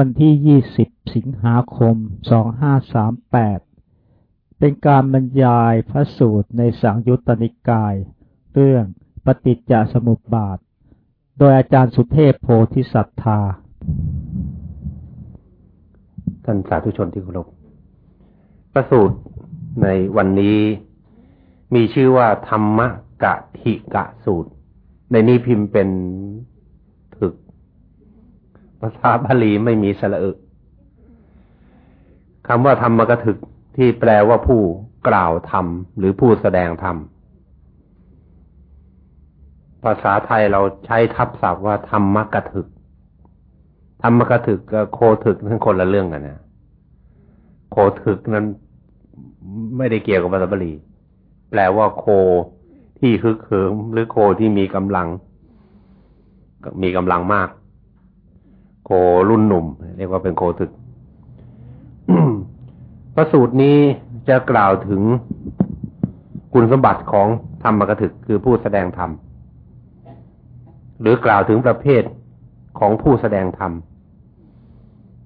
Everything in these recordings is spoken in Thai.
วันที่ 20 สิงหาคม 2538 เป็นการบรรยายพระสูตรในสังยุตตนิกาย เรื่องปฏิจจสมุปบาท โดยอาจารย์สุเทพโพธิสัตธา ท่านสาธุชนที่เคารพพระสูตรในวันนี้มีชื่อว่าธรรมกะทิกะสูตร ในนี้พิมพ์เป็น ภาษาบาลีไม่มีสระอึคำว่าธรรมกถึกที่แปลว่าผู้กล่าวธรรมหรือผู้แสดงธรรมภาษาไทยเราใช้ทับศัพท์ว่าธรรมกถึก ธรรมกถึกกับโคถึกทั้งคนละเรื่องกันนะโคถึกนั้นไม่ได้เกี่ยวกับภาษาบาลี แปลว่าโคที่ฮึกเหิมหรือโคที่มีกำลัง มีกำลังมาก โครุ่นหนุ่ม เรียกว่าเป็นโคถึกพระสูตรนี้จะกล่าวถึงคุณสมบัติของธรรมกถึกคือผู้แสดงธรรม หรือกล่าวถึงประเภทของผู้แสดงธรรม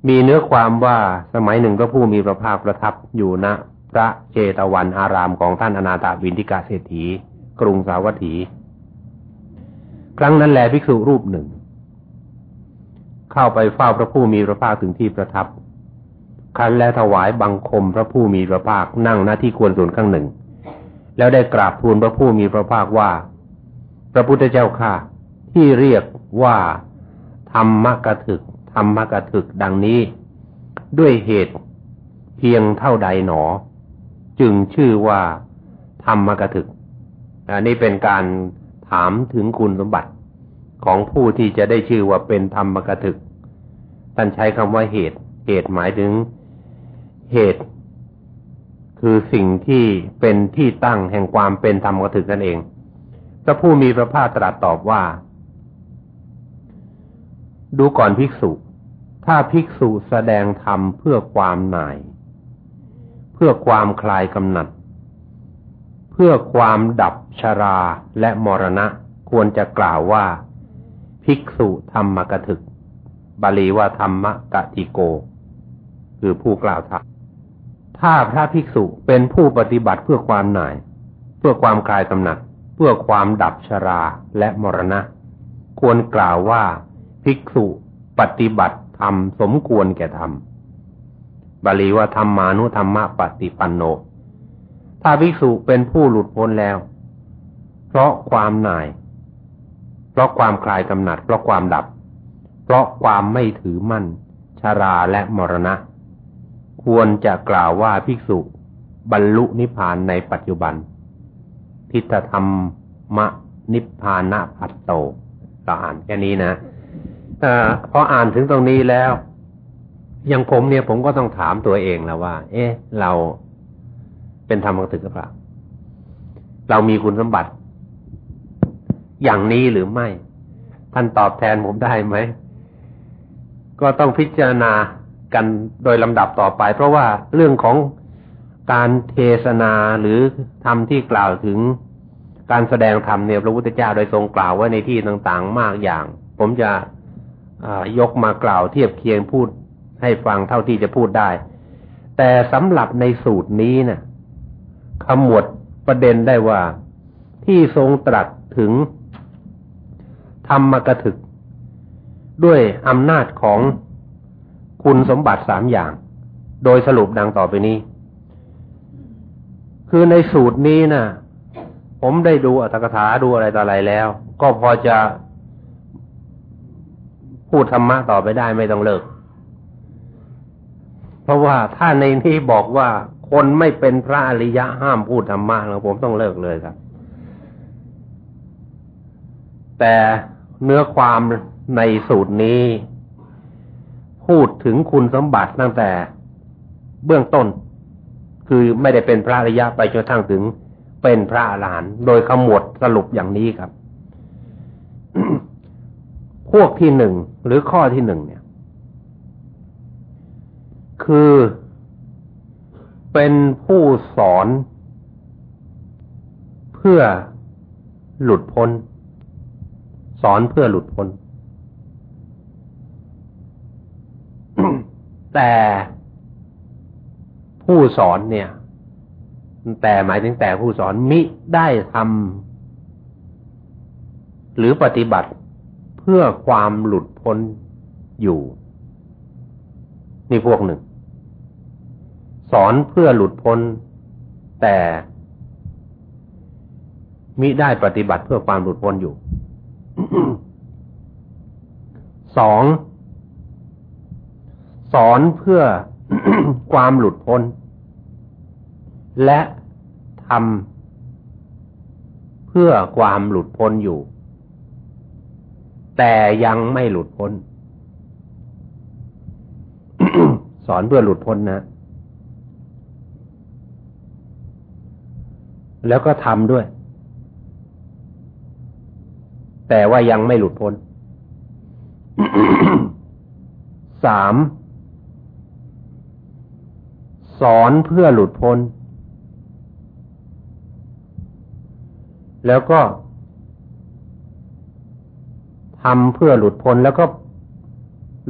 มีเนื้อความว่าสมัยหนึ่งพระผู้มีพระภาคประทับอยู่ณพระเจตวันอารามของท่านอนาถาวินทิกาเศรษฐี กรุงสาวัตถี ครั้งนั้นแลภิกษุรูปหนึ่ง เข้าไปเฝ้าพระผู้มีพระภาคถึงที่ประทับคันและถวายบังคมพระผู้มีพระภาคนั่งหน้าที่ควรส่วนข้างหนึ่ง แล้วได้กราบทูลพระผู้มีพระภาคว่า พระพุทธเจ้าข้าที่เรียกว่าธรรมกถึกธรรมกถึกดังนี้ ด้วยเหตุเพียงเท่าใดหนอ จึงชื่อว่าธรรมกถึกอันนี้เป็นการถามถึงคุณสมบัติ ของผู้ที่จะได้ชื่อว่าเป็นธรรมกถึก ท่านใช้คำว่าเหตุ เหตุหมายถึงเหตุ คือสิ่งที่เป็นที่ตั้งแห่งความเป็นธรรมกถึกนั่นเอง พระผู้มีพระภาคตรัสตอบว่า ดูก่อนภิกษุ ถ้าภิกษุแสดงธรรมเพื่อความหน่ายพื่อความคลายกำหนัด เพื่อความดับชราและมรณะควรจะกล่าวว่า ภิกษุธรรมกถึก บาลีว่าธรรมกติโก คือผู้กล่าวธรรมถ้าพระภิกษุเป็นผู้ปฏิบัติเพื่อความหน่าย เพื่อความคลายกำหนัด เพื่อความดับชราและมรณะ ควรกล่าวว่าภิกษุปฏิบัติธรรมสมควรแก่ธรรมบาลีว่าธรรมานุธรรมะปฏิปันโน ถ้าภิกษุเป็นผู้หลุดพ้นแล้ว เพราะความหน่าย ราะความคลายกำหนัด เพราะความดับ เพราะความไม่ถือมั่น ชาราและมรณะ ควรจะกล่าวว่าภิกษุ บรรลุนิพพานในปัจจุบัน ทิฏฐธรรมะนิพพานะพัตโตเราอ่านแค่นี้นะอพออ่านถึงตรงนี้แล้ว อย่างผมเนี่ยผมก็ต้องถามตัวเองแล้วว่า เอ๊ะ เราเป็นธรรมกถึกหรือเปล่า เรามีคุณสมบัติ อย่างนี้หรือไม่ ท่านตอบแทนผมได้ไหม ก็ต้องพิจารณากันโดยลำดับต่อไป เพราะว่าเรื่องของการเทศนาหรือธรรมที่กล่าวถึงการแสดงธรรมเนี่ยพระพุทธเจ้าโดยทรงกล่าวไว้ในที่ต่างๆ มากอย่าง ผมจะยกมากล่าวเทียบเคียงพูดให้ฟังเท่าที่จะพูดได้ แต่สำหรับในสูตรนี้นะ่ะขมวดประเด็นได้ว่าที่ทรงตรัสถึง ธรรมกถึก ด้วยอำนาจของคุณสมบัติสามอย่าง โดยสรุปดังต่อไปนี้ คือในสูตรนี้นะ่ะ ผมได้ดูอัตถกถาดูอะไรต่ออะไรแล้ว ก็พอจะพูดธรรมะต่อไปได้ไม่ต้องเลิก เพราะว่าถ้าในนี้บอกว่าคนไม่เป็นพระอริยะห้ามพูดธรรมะแล้วผมต้องเลิกเลยครับ แต่ เนื้อความในสูตรนี้ พูดถึงคุณสมบัติตั้งแต่เบื้องต้น คือไม่ได้เป็นพระอริยะไปจนทั้งถึงเป็นพระอรหันต์โดยขมวดสรุปอย่างนี้ครับ พวกที่หนึ่งหรือข้อที่หนึ่งเนี่ย คือเป็นผู้สอนเพื่อหลุดพ้น สอนเพื่อหลุดพ้น แต่ผู้สอนเนี่ย แต่หมายถึงแต่ผู้สอนมิได้ทำหรือปฏิบัติเพื่อความหลุดพ้นอยู่ นี่พวกหนึ่ง สอนเพื่อหลุดพ้น แต่มิได้ปฏิบัติเพื่อความหลุดพ้นอยู่ สองสอนเพื่อความหลุดพ้น และทำเพื่อความหลุดพ้นอยู่ แต่ยังไม่หลุดพ้น สอนเพื่อหลุดพ้นนะ แล้วก็ทำด้วย แต่ว่ายังไม่หลุดพ้นสามสอนเพื่อหลุดพ้น แล้วก็ทำเพื่อหลุดพ้นแล้วก็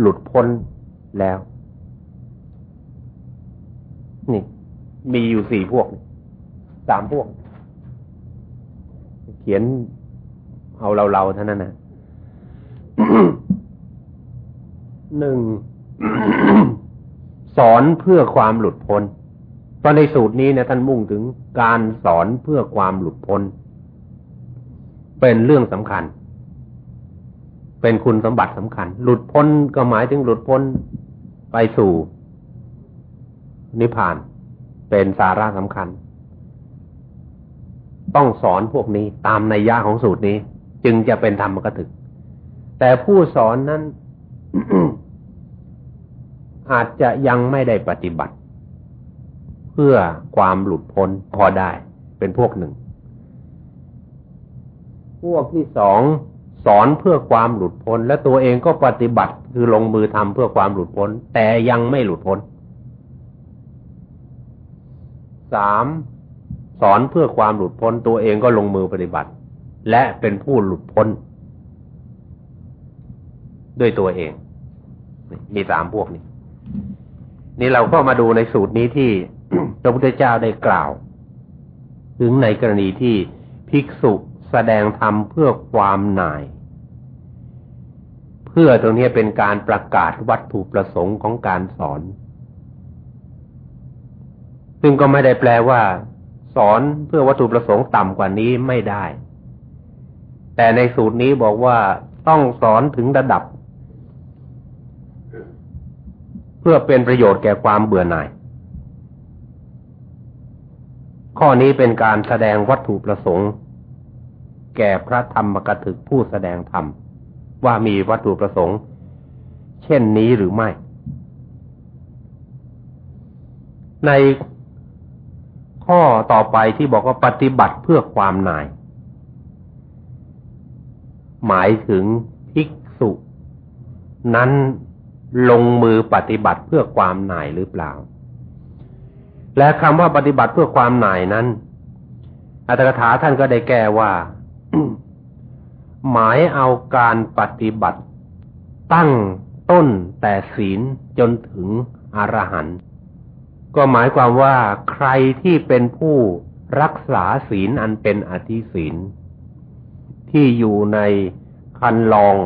หลุดพ้นแล้ว นี่ มีอยู่สี่พวก สามพวก เขียน เอาเราๆเท่านั้นนะหนึ่งสอนเพื่อความหลุดพ้นตอนในสูตรนี้เนี่ยท่านมุ่งถึงการสอนเพื่อความหลุดพ้น เป็นเรื่องสำคัญ เป็นคุณสมบัติสำคัญ หลุดพ้นก็หมายถึงหลุดพ้นไปสู่นิพพาน เป็นสาระสำคัญ ต้องสอนพวกนี้ตามในยะของสูตรนี้ จึงจะเป็นธรรมกถึก แต่ผู้สอนนั้น อาจจะยังไม่ได้ปฏิบัติ เพื่อความหลุดพ้นพอได้เป็นพวกหนึ่ง พวกที่สองสอนเพื่อความหลุดพ้น และตัวเองก็ปฏิบัติคือลงมือทำเพื่อความหลุดพ้น แต่ยังไม่หลุดพ้นสามสอนเพื่อความหลุดพ้นตัวเองก็ลงมือปฏิบัติ และเป็นผู้หลุดพ้น ด้วยตัวเอง มีสามพวกนี้ นี่เราก็มาดูในสูตรนี้ที่พระพุทธเจ้าได้กล่าว ถึงในกรณีที่ภิกษุแสดงธรรมเพื่อความหน่าย เพื่อตรงนี้เป็นการประกาศวัตถุประสงค์ของการสอน ซึ่งก็ไม่ได้แปลว่า สอนเพื่อวัตถุประสงค์ต่ำกว่านี้ไม่ได้ แต่ในสูตรนี้บอกว่าต้องสอนถึงระดับ เพื่อเป็นประโยชน์แก่ความเบื่อหน่าย ข้อนี้เป็นการแสดงวัตถุประสงค์ แก่พระธรรมกถึกผู้แสดงธรรม ว่ามีวัตถุประสงค์ เช่นนี้หรือไม่ ในข้อต่อไปที่บอกว่าปฏิบัติเพื่อความหน่าย หมายถึงภิกษุ นั้นลงมือปฏิบัติเพื่อความหน่ายหรือเปล่า และคำว่าปฏิบัติเพื่อความหน่ายนั้น อัตถกถาท่านก็ได้แก้ว่า หมายเอาการปฏิบัติ ตั้งต้นแต่ศีลจนถึงอรหันต์ก็หมายความว่าใครที่เป็นผู้รักษาศีลอันเป็นอธิศีล ที่อยู่ในคันลอง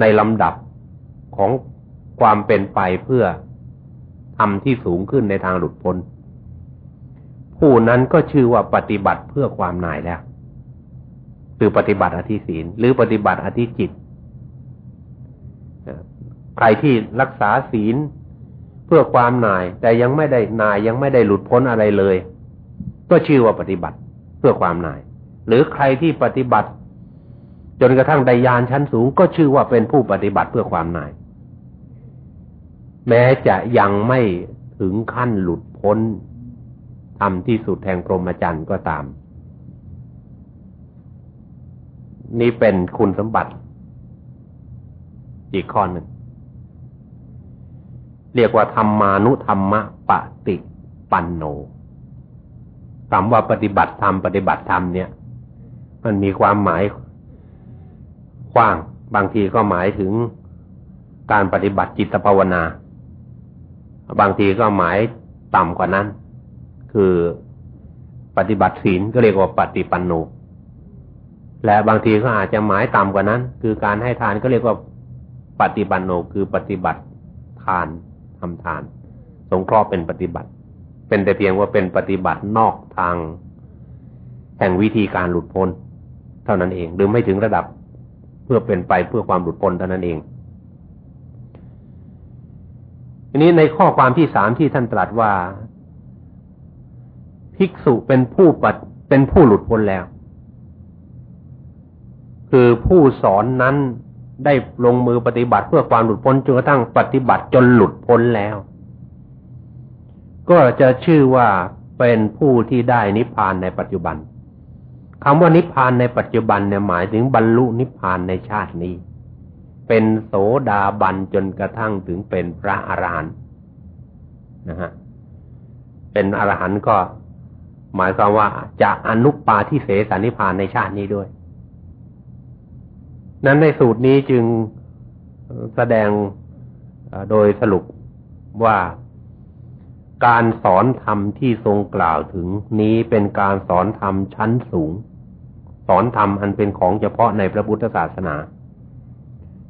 ในลำดับของความเป็นไปเพื่อทำที่สูงขึ้นในทางหลุดพ้น ผู้นั้นก็ชื่อว่าปฏิบัติเพื่อความหน่ายแล้ว คือปฏิบัติอธิศีล หรือปฏิบัติอธิจิต ใครที่รักษาศีลเพื่อความหน่าย แต่ยังไม่ได้หน่ายยังไม่ได้หลุดพ้นอะไรเลย ก็ชื่อว่าปฏิบัติเพื่อความหน่าย หรือใครที่ปฏิบัติ จนกระทั่งได้ยานชั้นสูงก็ชื่อว่าเป็นผู้ปฏิบัติเพื่อความนาย แม้จะยังไม่ถึงขั้นหลุดพ้นทำที่สุดแห่งพรหมจรรย์ก็ตาม นี่เป็นคุณสมบัติ อีกข้อหนึ่ง เรียกว่าธรรมานุธรรมะปฏิปันโนคำว่าปฏิบัติธรรมปฏิบัติธรรมเนี่ย มันมีความหมาย กว้าง บางทีก็หมายถึงการปฏิบัติจิตภาวนา บางทีก็หมายต่ำกว่านั้น คือปฏิบัติศีลก็เรียกว่าปฏิปันโนและบางทีก็อาจจะหมายต่ำกว่านั้น คือการให้ทานก็เรียกว่าปฏิบันโนคือปฏิบัติทานทำทาน สงเคราะห์เป็นปฏิบัติ เป็นแต่เพียงว่าเป็นปฏิบัตินอกทาง แห่งวิธีการหลุดพ้น เท่านั้นเองหรือไม่ถึงระดับ เพื่อเป็นไปเพื่อความหลุดพ้นเท่านั้นเองทีนี้ในข้อความที่สามที่ท่านตรัสว่า ภิกษุเป็นผู้ปัดเป็นผู้หลุดพ้นแล้ว คือผู้สอนนั้นได้ลงมือปฏิบัติเพื่อความหลุดพ้นจนกระทั่งปฏิบัติจนหลุดพ้นแล้ว ก็จะชื่อว่าเป็นผู้ที่ได้นิพพานในปัจจุบัน คำว่านิพพานในปัจจุบันเนี่ยหมายถึงบรรลุนิพพานในชาตินี้ เป็นโสดาบันจนกระทั่งถึงเป็นพระอรหันต์นะฮะเป็นอรหันต์ก็หมายความว่าจะอนุปปาทิเสสนิพานในชาตินี้ด้วย นั้นในสูตรนี้จึงแสดงโดยสรุปว่าการสอนธรรมที่ทรงกล่าวถึงนี้เป็นการสอนธรรมชั้นสูง สอนธรรมอันเป็นของเฉพาะในพระพุทธศาสนา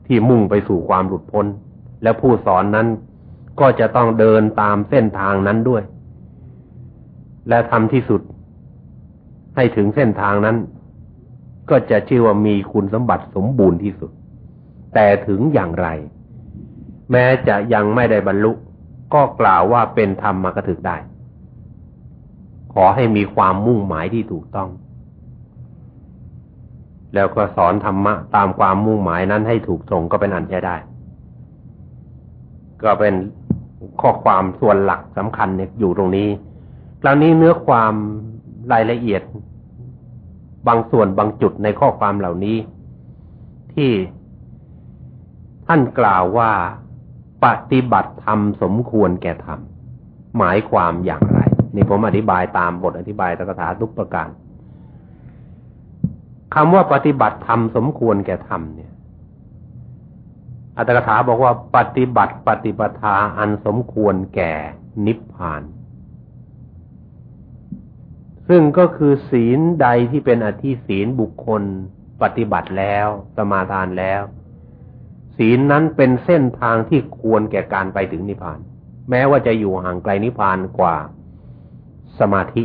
ที่มุ่งไปสู่ความหลุดพ้น และผู้สอนนั้นก็จะต้องเดินตามเส้นทางนั้นด้วย และทำที่สุด ให้ถึงเส้นทางนั้น ก็จะชื่อว่ามีคุณสมบัติสมบูรณ์ที่สุด แต่ถึงอย่างไร แม้จะยังไม่ได้บรรลุ ก็กล่าวว่าเป็นธรรมมากระถึกได้ ขอให้มีความมุ่งหมายที่ถูกต้อง แล้วก็สอนธรรมะตามความมุ่งหมายนั้นให้ถูกส่งก็เป็นอันใช้ได้ ก็เป็นข้อความส่วนหลักสำคัญเนี่ยอยู่ตรงนี้คราวนี้เนื้อความรายละเอียด บางส่วนบางจุดในข้อความเหล่านี้ ที่ท่านกล่าวว่าปฏิบัติธรรมสมควรแก่ธรรมหมายความอย่างไร นี่ผมอธิบายตามบทอธิบายตถาทุกประการ คำว่าปฏิบัติธรรมสมควรแก่ธรรมเนี่ย อัตถกถาบอกว่าปฏิบัติปฏิปทาอันสมควรแก่นิพพาน ซึ่งก็คือศีลใดที่เป็นอธิศีลบุคคลปฏิบัติแล้วสมาทานแล้ว ศีลนั้นเป็นเส้นทางที่ควรแก่การไปถึงนิพพาน แม้ว่าจะอยู่ห่างไกลนิพพานกว่าสมาธิ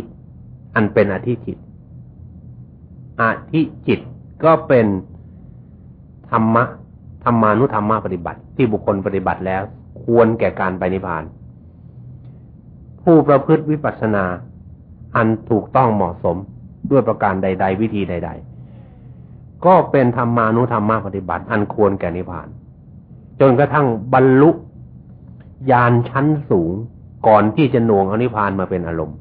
อันเป็นอธิจิต อธิจิตก็เป็นธรรมะธรรมานุธรรมะปฏิบัติ ที่บุคคลปฏิบัติแล้ว ควรแก่การไปนิพพาน ผู้ประพฤติวิปัสสนา อันถูกต้องเหมาะสมด้วยประการใด ๆ วิธีใด ๆ ก็เป็นธรรมานุธรรมะปฏิบัติ อันควรแก่นิพพาน จนกระทั่งบรรลุญาณชั้นสูงก่อนที่จะหน่วงอนิพพานมาเป็นอารมณ์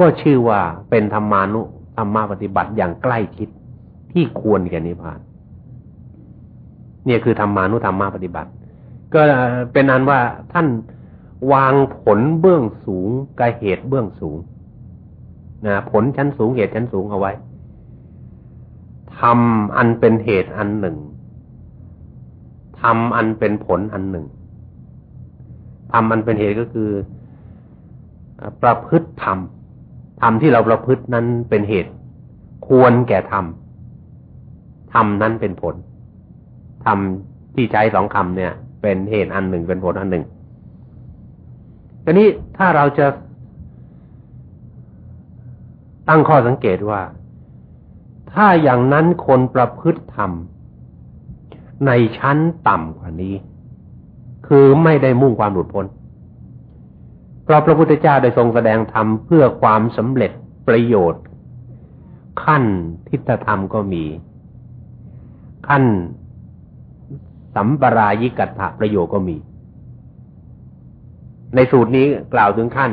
ก็ชื่อว่าเป็นธรรมานุ ธรรมะปฏิบัติอย่างใกล้ชิดที่ควรแก่นิพพาน เนี่ยคือธรรมานุธรรมะปฏิบัติ ก็เป็นอันว่าท่านวางผลเบื้องสูงกับเหตุเบื้องสูงนะผลชั้นสูงเหตุชั้นสูงเอาไว้ทำอันเป็นเหตุอันหนึ่งทำอันเป็นผลอันหนึ่งทำอันเป็นเหตุก็คือ ประพฤติธรรม ธรรมที่เราประพฤตินั้นเป็นเหตุ ควรแก่ธรรมธรรมนั้นเป็นผลธรรมที่ใช้สองคำเนี่ย เป็นเหตุอันหนึ่งเป็นผลอันหนึ่งทีนี้ถ้าเราจะตั้งข้อสังเกตว่า ถ้าอย่างนั้นคนประพฤติธรรม ในชั้นต่ำกว่านี้ คือไม่ได้มุ่งความหลุดพ้น เพราะพระพุทธเจ้าได้ทรงแสดงธรรมเพื่อความสำเร็จประโยชน์ ขั้นทิฏฐธรรมก็มี ขั้นสัมปรายิกัตถะประโยชน์ก็มี ในสูตรนี้กล่าวถึงขั้น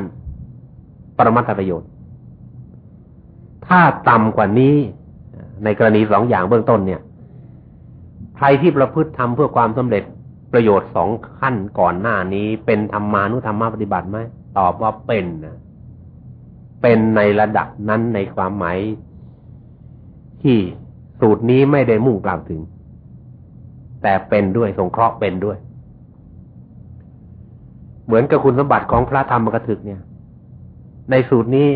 ปรมัตถประโยชน์ ถ้าต่ำกว่านี้ ในกรณีสองอย่างเบื้องต้นเนี่ยใครที่ประพฤติทำเพื่อความสำเร็จประโยชน์สองขั้นก่อนหน้านี้เป็นธรรมานุธรรมปฏิบัติไหม ตอบว่าเป็นนะเป็นในระดับนั้นในความหมายที่สูตรนี้ไม่ได้มุ่งกล่าวถึง แต่เป็นด้วยสงเคราะห์เป็นด้วย เหมือนกับคุณสมบัติของพระธรรมกถึกเนี่ย ในสูตรนี้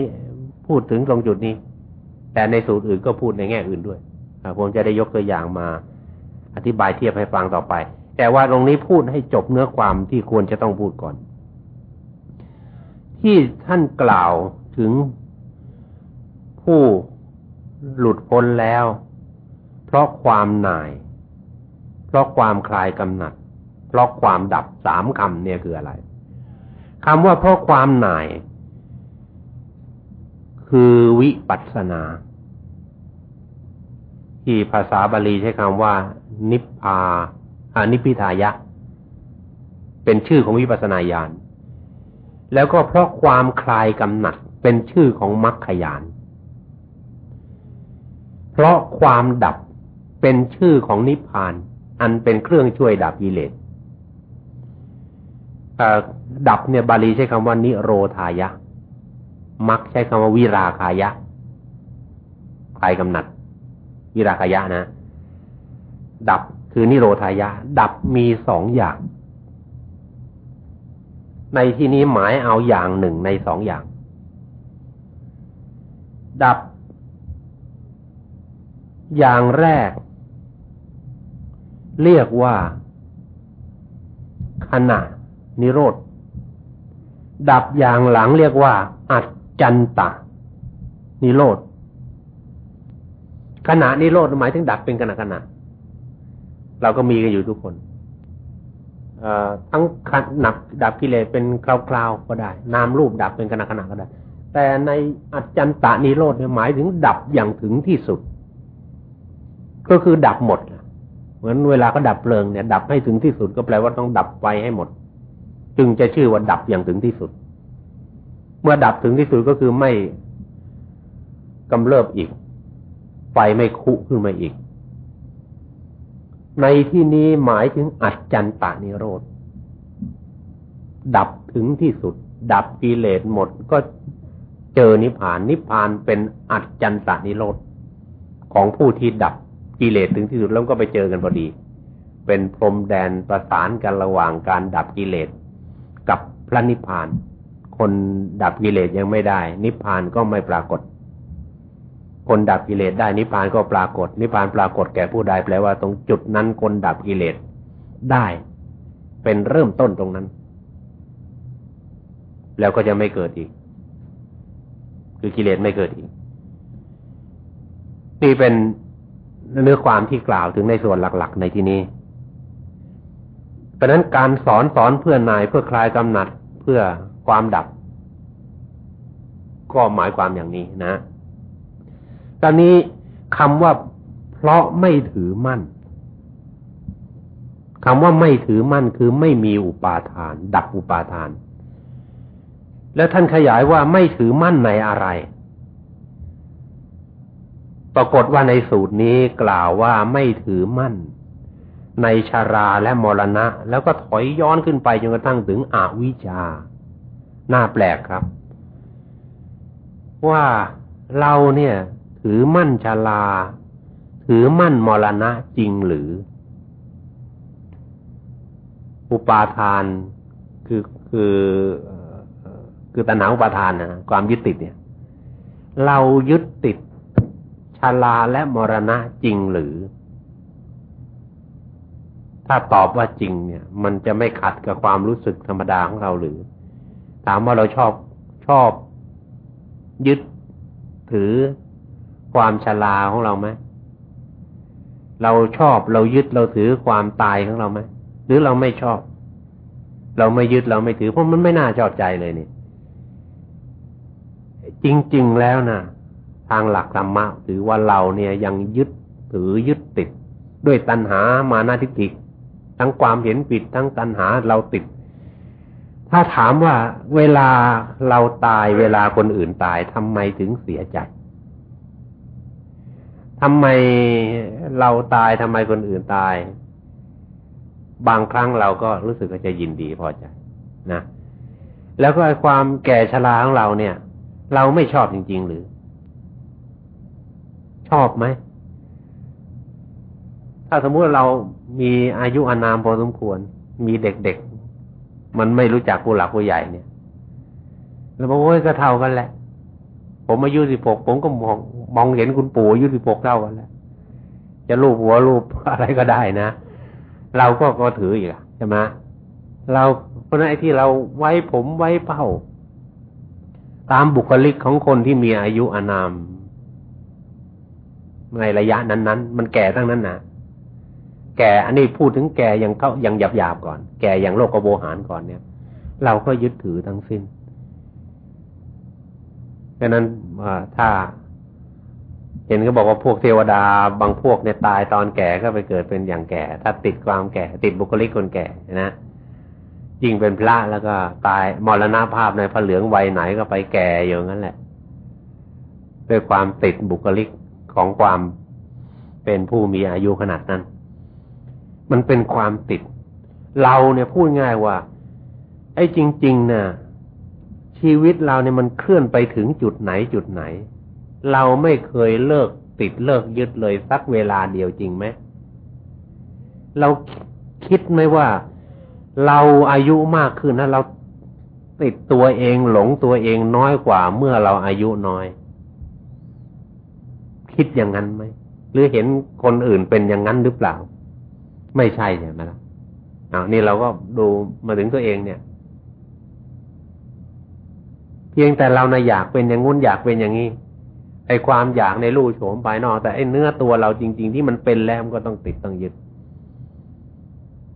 พูดถึงตรงจุดนี้ แต่ในสูตรอื่นก็พูดในแง่อื่นด้วยผมจะได้ยกตัวอย่างมา อธิบายเทียบให้ฟังต่อไป แต่ว่าตรงนี้พูดให้จบเนื้อความที่ควรจะต้องพูดก่อน ที่ท่านกล่าวถึงผู้หลุดพ้นแล้ว เพราะความหน่าย เพราะความคลายกำหนัด เพราะความดับสามคำเนี่ยคืออะไรคำว่าเพราะความหน่าย คือวิปัสสนา ที่ภาษาบาลีใช้คำว่า นิพพาอานิพิทายะ เป็นชื่อของวิปัสสนาญาณ แล้วก็เพราะความคลายกำหนัดเป็นชื่อของมรรคยาน เพราะความดับเป็นชื่อของนิพพาน อันเป็นเครื่องช่วยดับกิเลสดับเนี่ยบาลีใช้คำว่านิโรธายะ มักใช้คำว่าวิราคายะคลายกำหนัด วิราคายะนะ ดับคือนิโรธายะ ดับมีสองอย่าง ในที่นี้หมายเอาอย่างหนึ่งในสองอย่าง ดับ อย่างแรก เรียกว่า ขณะ นิโรธ ดับอย่างหลังเรียกว่า อัจจันตะ นิโรธขณะนิโรธหมายถึงดับเป็นขณะขณะเราก็มีกันอยู่ทุกคน ทั้งขัดหนักดับกิเลสเป็นคราวๆก็ได้ นามรูปดับเป็นขณะขณะก็ได้ แต่ในอัจจันตะนิโรธหมายถึงดับอย่างถึงที่สุด ก็คือดับหมดเหมือนเวลาก็ดับเพลิงเนี่ยดับให้ถึงที่สุดก็แปลว่าต้องดับไฟให้หมด จึงจะชื่อว่าดับอย่างถึงที่สุด เมื่อดับถึงที่สุดก็คือไม่กำเริบอีก ไฟไม่คุขึ้นมาอีก ในที่นี้หมายถึงอัจจันตานิโรธ ดับถึงที่สุด ดับกิเลสหมดก็เจอนิพพาน นิพพานเป็นอัจจันตานิโรธ ของผู้ที่ดับกิเลสถึงที่สุดแล้วก็ไปเจอกันพอดี เป็นพรมแดนประสานกันระหว่างการดับกิเลสกับพระนิพพาน คนดับกิเลสยังไม่ได้ นิพพานก็ไม่ปรากฏ คนดับกิเลสได้นิพพานก็ปรากฏ นิพพานปรากฏแก่ผู้ใดแปลว่าตรงจุดนั้นคนดับกิเลสได้ เป็นเริ่มต้นตรงนั้น แล้วก็จะไม่เกิดอีก คือกิเลสไม่เกิดอีก นี่เป็นเนื้อความที่กล่าวถึงในส่วนหลัก ๆ ในที่นี้เพราะนั้นการสอนสอนเพื่อนายเพื่อคลายกำหนัดเพื่อความดับ ก็หมายความอย่างนี้นะ ตอนนี้คำว่าเพราะไม่ถือมั่นคำว่าไม่ถือมั่นคือไม่มีอุปาทาน ดับอุปาทาน แล้วท่านขยายว่าไม่ถือมั่นในอะไร ปรากฏว่าในสูตรนี้กล่าวว่าไม่ถือมั่น ในชาราและมรณะ แล้วก็ถอยย้อนขึ้นไปจนกระทั่งถึงอาวิชา น่าแปลกครับ ว่าเราเนี่ย ถือมั่นชาราถือมั่นมรณะจริงหรือ อุปาทานคือคือคือตัณหาอุปาทานนะความยึดติดเนี่ย เรายึดติดชาลาและมรณะจริงหรือ ถ้าตอบว่าจริงเนี่ย มันจะไม่ขัดกับความรู้สึกธรรมดาของเราหรือ ถามว่าเราชอบชอบยึดถือ ความชราของเราไหมเราชอบเรายึดเราถือความตายของเราไหมหรือเราไม่ชอบ เราไม่ยึดเราไม่ถือเพราะมันไม่น่าชอบใจเลยนี่ จริง ๆแล้วนะทางหลักธรรมะถือว่าเราเนี่ยยังยึดถือยึดติด ด้วยตัณหามานาทิฏฐิทั้งความเห็นผิดทั้งตัณหาเราติด ถ้าถามว่าเวลาเราตายเวลาคนอื่นตายทำไมถึงเสียใจ ทำไมเราตายทำไมคนอื่นตาย บางครั้งเราก็รู้สึกว่าจะยินดีพอใจนะ แล้วก็ความแก่ชราของเราเนี่ย เราไม่ชอบจริง ๆ หรือ ชอบไหม ถ้าสมมุติเรามีอายุอานามพอสมควร มีเด็กๆ มันไม่รู้จักผู้หลักผู้ใหญ่เนี่ย แล้วบอกโอ้ยก็เท่ากันแหละ ผมอายุสิบหกผมก็มอง มองเห็นคุณปู่อายุสิบหกเท่ากันแล้วจะรูปหัวรูปอะไรก็ได้นะ เราก็ก็ถืออีกใช่ไหมเราเพราะนั้นไอ้ที่เราไว้ผมไว้เป้า ตามบุคลิกของคนที่มีอายุอานามในระยะนั้นๆ มันแก่ตั้งนั้นนะแก่อันนี้พูดถึงแก่อย่างเขาอย่างหยาบๆก่อน แก่อย่างโลกกโบหารก่อนเนี่ย เราก็ยึดถือทั้งสิ้นดังนั้นถ้า เห็นก็บอกว่าพวกเทวดาบางพวกเนี่ยตายตอนแก่ก็ไปเกิดเป็นอย่างแก่ ถ้าติดความแก่ ติดบุคลิกคนแก่นะยิ่งเป็นพระแล้วก็ตายมรณภาพในพระเหลืองวัยไหนก็ไปแก่อย่างนั้นแหละ ด้วยความติดบุคลิกของความเป็นผู้มีอายุขนาดนั้น มันเป็นความติด เราเนี่ยพูดง่ายว่า ไอ้จริง ๆนะ่ะชีวิตเราเนี่ยมันเคลื่อนไปถึงจุดไหนจุดไหน เราไม่เคยเลิกติดเลิกยึดเลยสักเวลาเดียวจริงไหม เราคิดไหมว่าเราอายุมากขึ้นนะเราติดตัวเองหลงตัวเองน้อยกว่าเมื่อเราอายุน้อย คิดอย่างนั้นไหม หรือเห็นคนอื่นเป็นอย่างนั้นหรือเปล่า ไม่ใช่ใช่ไหมล่ะอ้าวนี่เราก็ดูมาถึงตัวเองเนี่ย เพียงแต่เรานะอยากเป็นอย่างงุ้นอยากเป็นอย่างนี้ ไอ้ความอยากในรูปโฉมภายนอก แต่ไอ้เนื้อตัวเราจริง ๆ ที่มันเป็นแล้วมันก็ต้องติดต้องยึด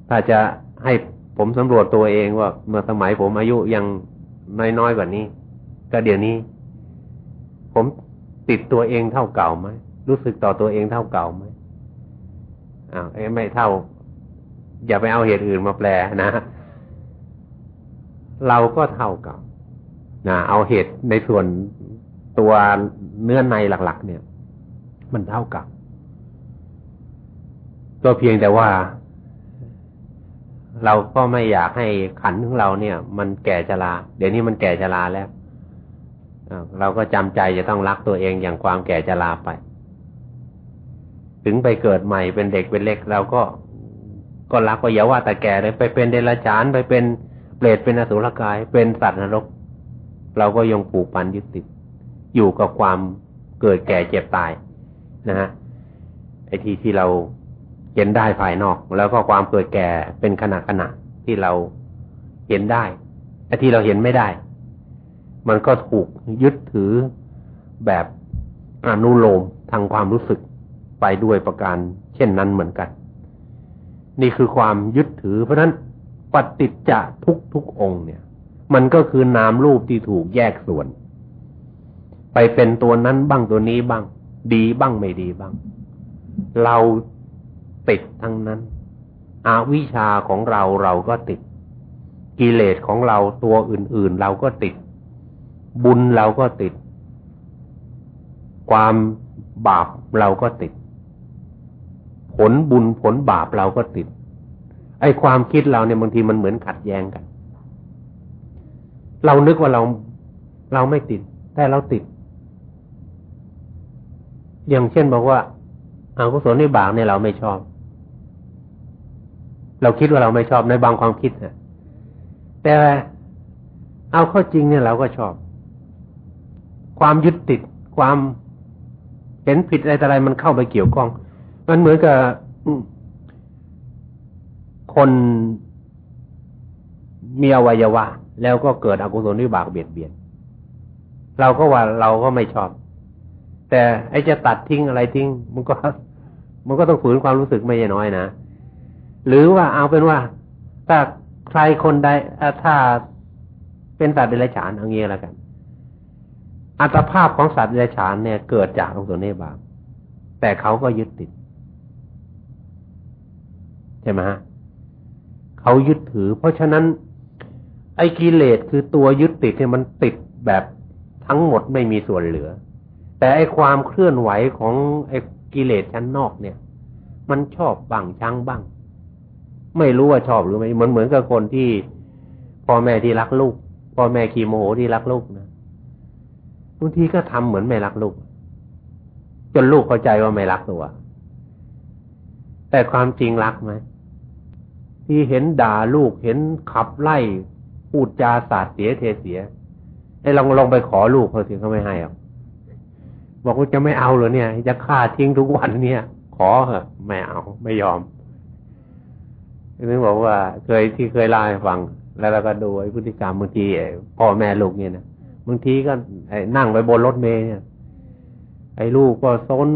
ถ้าจะให้ผมสำรวจตัวเองว่าเมื่อสมัยผมอายุยังน้อยๆกว่านี้ ก็เดี๋ยวนี้ ผมติดตัวเองเท่าเก่าไหมรู้สึกต่อตัวเองเท่าเก่าไหมอ้าวไม่เท่า อย่าไปเอาเหตุอื่นมาแปลนะเราก็เท่าเก่านะเอาเหตุในส่วนตัว เนื้อในหลัก ๆ เนี่ย มันเท่ากับก็เพียงแต่ว่า เราก็ไม่อยากให้ขันของเราเนี่ย มันแก่ชรา เดี๋ยวนี้มันแก่ชราแล้วเราก็จำใจจะต้องรักตัวเองอย่างความแก่ชราไป ถึงไปเกิดใหม่เป็นเด็กเป็นเล็กเราก็ก็รักก็อย่าว่าแต่แก่เลยไปเป็นเดรัจฉานไปเป็นเปรตเป็นอสุรกาย เป็นสัตว์นรก เราก็ยังผูกพันยึดติด อยู่กับความเกิดแก่เจ็บตายนะฮะไอ้ที่ที่เราเห็นได้ภายนอก แล้วก็ความเกิดแก่เป็นขณะขณะที่เราเห็นได้ไอ้ที่เราเห็นไม่ได้ มันก็ถูกยึดถือแบบอนุโลมทางความรู้สึกไปด้วยประการ เช่นนั้นเหมือนกัน นี่คือความยึดถือ เพราะนั้นปฏิจจะทุกทุกองเนี่ย มันก็คือนามรูปที่ถูกแยกส่วน ไปเป็นตัวนั้นบ้างตัวนี้บ้าง ดีบ้างไม่ดีบ้าง เราติดทั้งนั้นอาวิชาของเราเราก็ติด กิเลสของเราตัวอื่น ๆ เราก็ติด บุญเราก็ติด ความบาปเราก็ติด ผลบุญผลบาปเราก็ติด ไอ้ความคิดเราเนี่ยบางทีมันเหมือนขัดแย้งกัน เรานึกว่าเราเราไม่ติด แต่เราติด อย่างเช่นบอกว่าอากุศลในบาปเนี่ยเราไม่ชอบ เราคิดว่าเราไม่ชอบในบางความคิดนะแต่เอาเข้าจริงเนี่ยเราก็ชอบ ความยึดติดความเห็นผิดอะไรอะไรมันเข้าไปเกี่ยวข้อง มันเหมือนกับคนมีอวัยวะ แล้วก็เกิดอกุศลวิบากเบียดเบียน เราก็ว่าเราก็ไม่ชอบ แต่ไอ้จะตัดทิ้งอะไรทิ้ง มันก็ มันก็ต้องฝืนความรู้สึกไม่ใช่น้อยนะ หรือว่าเอาเป็นว่า ถ้าใครคนใดถ้าเป็นสัตว์เดรัจฉานเอางี้แล้วกัน อัตภาพของสัตว์เดรัจฉานเนี่ย เกิดจากองค์ตัวนี้บาปแต่เขาก็ยึดติดใช่ไหมฮะเขายึดถือ เพราะฉะนั้น ไอ้กิเลสคือตัวยึดติดเนี่ยมันติดแบบทั้งหมดไม่มีส่วนเหลือ แต่ไอความเคลื่อนไหวของไอกิเลสชั้นนอกเนี่ย มันชอบบ้างชังบ้าง ไม่รู้ว่าชอบหรือไม่เหมือนเหมือนกับคนที่พ่อแม่ที่รักลูกพ่อแม่ขี้โมโหที่รักลูกนะบางทีก็ทำเหมือนไม่รักลูก จนลูกเข้าใจว่าไม่รักตัวแต่ความจริงรักไหมที่เห็นด่าลูกเห็นขับไล่พูดจาสาดเสียเทเสียไอ้ลองลองไปขอลูกเขาสิเขาไม่ให้หรอก บอกว่าจะไม่เอาเหรอเนี่ย จะฆ่าทิ้งทุกวันเนี่ย ขอเหอะไม่เอาไม่ยอมนึกบอกว่า เคยที่เคยเล่าให้ฟัง แล้วเราก็ดูไอ้พฤติกรรมบางทีพ่อแม่ลูกเนี่ยนะบางทีก็นั่งไปบนรถเมล์เนี่ย ไอ้ลูกก็ซน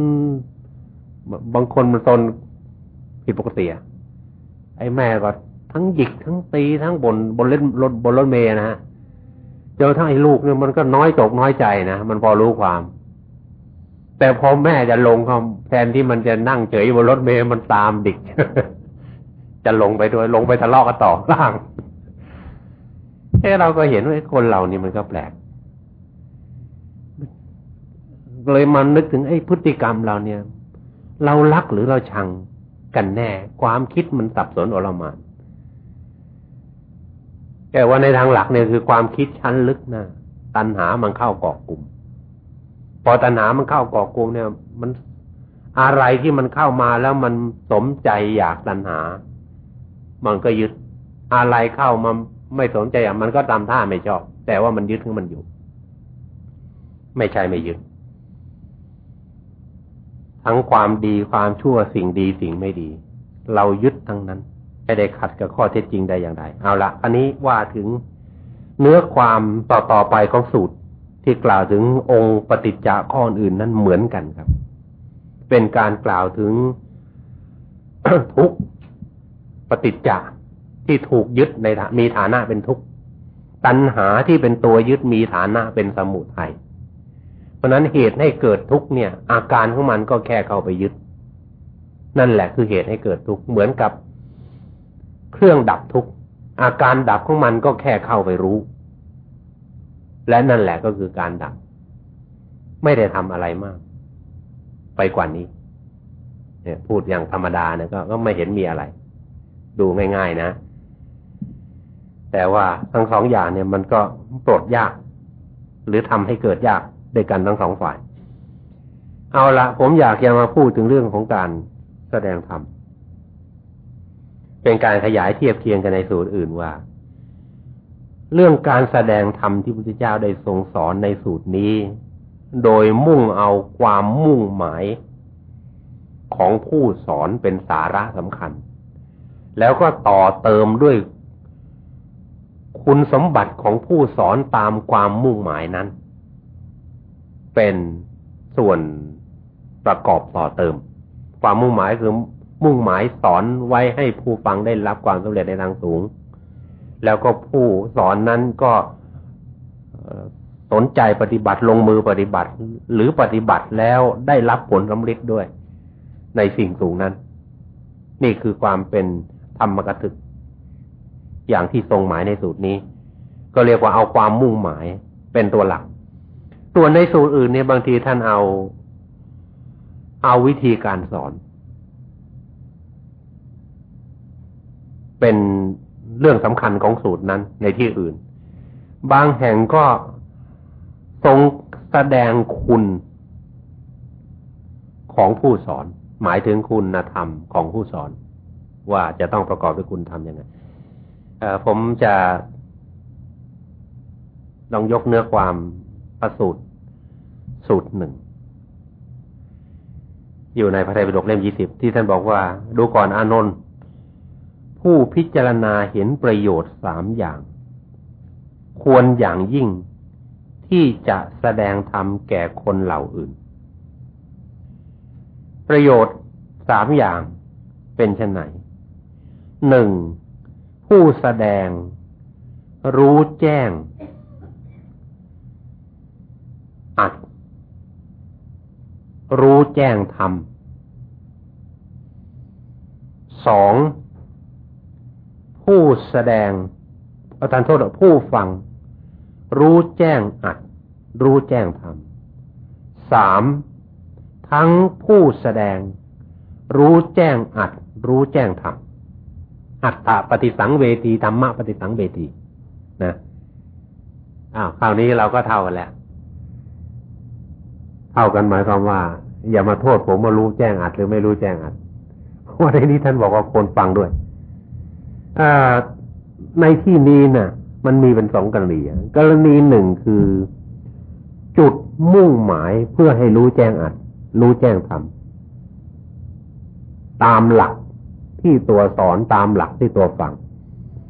บางคนมันซนผิดปกติอะไอ้แม่ก็ทั้งหยิกทั้งตีทั้งบนบนเล่นรถบนรถเมล์นะฮะจอทั้งไอ้ลูกเนี่ยมันก็น้อยจกน้อยใจนะมันพอรู้ความ แต่พอแม่จะลงเขาแทนที่มันจะนั่งเฉยบนรถเมล์มันตามดิกจะลงไปด้วยลงไปทะเลาะกันต่อล่างเอ้เราก็เห็นว่าคนเรานี่มันก็แปลก เลยมันนึกถึงไอ้พฤติกรรมเราเนี่ย เรารักหรือเราชังกันแน่ ความคิดมันสับสนอลมานแต่ว่าในทางหลักเนี่ยคือความคิดชั้นลึกนะตัณหามันเข้าเกาะกลุ่ม พอตัณหามันเข้าเกาะกลุ่มเนี่ย มันอะไรที่มันเข้ามาแล้วมันสมใจอยากตัณหา มันก็ยึดอะไรเข้ามาไม่สนใจอะมันก็ตามท่าไม่ชอบ แต่ว่ามันยึดของมันอยู่ ไม่ใช่ไม่ยึด ทั้งความดีความชั่วสิ่งดีสิ่งไม่ดี เรายึดทั้งนั้น ไม่ได้ขัดกับข้อเท็จจริงใดอย่างใดเอาละอันนี้ว่าถึงเนื้อความต่อต่อไปของสูตร ที่กล่าวถึงองค์ปฏิจจาข้ออื่นนั้นเหมือนกันครับ เป็นการกล่าวถึงทุกปฏิจจาที่ถูกยึดในมีฐานะเป็นทุกตัณหาที่เป็นตัวยึดมีฐานะเป็นสมุทัยเพราะนั้นเหตุให้เกิดทุกเนี่ย อาการของมันก็แค่เข้าไปยึด นั่นแหละคือเหตุให้เกิดทุกเหมือนกับเครื่องดับทุกอาการดับของมันก็แค่เข้าไปรู้ และนั่นแหละก็คือการดับ ไม่ได้ทำอะไรมาก ไปกว่านี้ เนี่ย พูดอย่างธรรมดาเนี่ยก็ก็ไม่เห็นมีอะไร ดูง่ายๆนะ แต่ว่าทั้งสองอย่างเนี่ยมันก็ปลดยาก หรือทำให้เกิดยากด้วยกันทั้งสองฝ่าย เอาละผมอยากจะมาพูดถึงเรื่องของการแสดงธรรมเป็นการขยายเทียบเคียงกันในสูตรอื่นว่า เรื่องการแสดงธรรมที่พระพุทธเจ้าได้ทรงสอนในสูตรนี้ โดยมุ่งเอาความมุ่งหมายของผู้สอนเป็นสาระสำคัญ แล้วก็ต่อเติมด้วยคุณสมบัติของผู้สอนตามความมุ่งหมายนั้น เป็นส่วนประกอบต่อเติม ความมุ่งหมายคือมุ่งหมายสอนไว้ให้ผู้ฟังได้รับความสำเร็จในทางสูง แล้วก็ผู้สอนนั้นก็สนใจปฏิบัติลงมือปฏิบัติ หรือปฏิบัติแล้วได้รับผลสำเร็จด้วย ในสิ่งสูงนั้น นี่คือความเป็นธรรมกถึก อย่างที่ทรงหมายในสูตรนี้ ก็เรียกว่าเอาความมุ่งหมายเป็นตัวหลักตัวในสูตรอื่นเนี่ยบางทีท่านเอา เอาวิธีการสอน เป็น เรื่องสำคัญของสูตรนั้นในที่อื่น บางแห่งก็ทรงแสดงคุณของผู้สอน หมายถึงคุณธรรมของผู้สอน ว่าจะต้องประกอบด้วยคุณธรรมยังไงผมจะลองยกเนื้อความประสูตรสูตรหนึ่ง อยู่ในพระไตรปิฎกเล่มยี่สิบที่ท่านบอกว่า ดูก่อนอานนท์ ผู้พิจารณาเห็นประโยชน์สามอย่าง ควรอย่างยิ่งที่จะแสดงธรรมแก่คนเหล่าอื่น ประโยชน์สามอย่างเป็นเช่นไหนหนึ่งผู้แสดงรู้แจ้ง อัด รู้แจ้งธรรมสอง ผู้แสดงอาจารย์โทษผู้ฟัง รู้แจ้งอัด รู้แจ้งธรรมสามทั้งผู้แสดง รู้แจ้งอัด รู้แจ้งธรรมอัตตาปฏิสังเวทีธรรมะปฏิสังเวทีนะอ้าวคราวนี้เราก็เท่ากันแหล้วเท่ากันหมายความว่า อย่ามาโทษผมว่ารู้แจ้งอัดหรือไม่รู้แจ้งอัดเพราะในนี้ท่านบอกว่าคนฟังด้วย ในที่นี้นะ่ะ มันมีเป็นสองกรณี กรณีหนึ่งคือ จุดมุ่งหมายเพื่อให้รู้แจ้งอัด รู้แจ้งทำตามหลักที่ตัวสอนตามหลักที่ตัวฟัง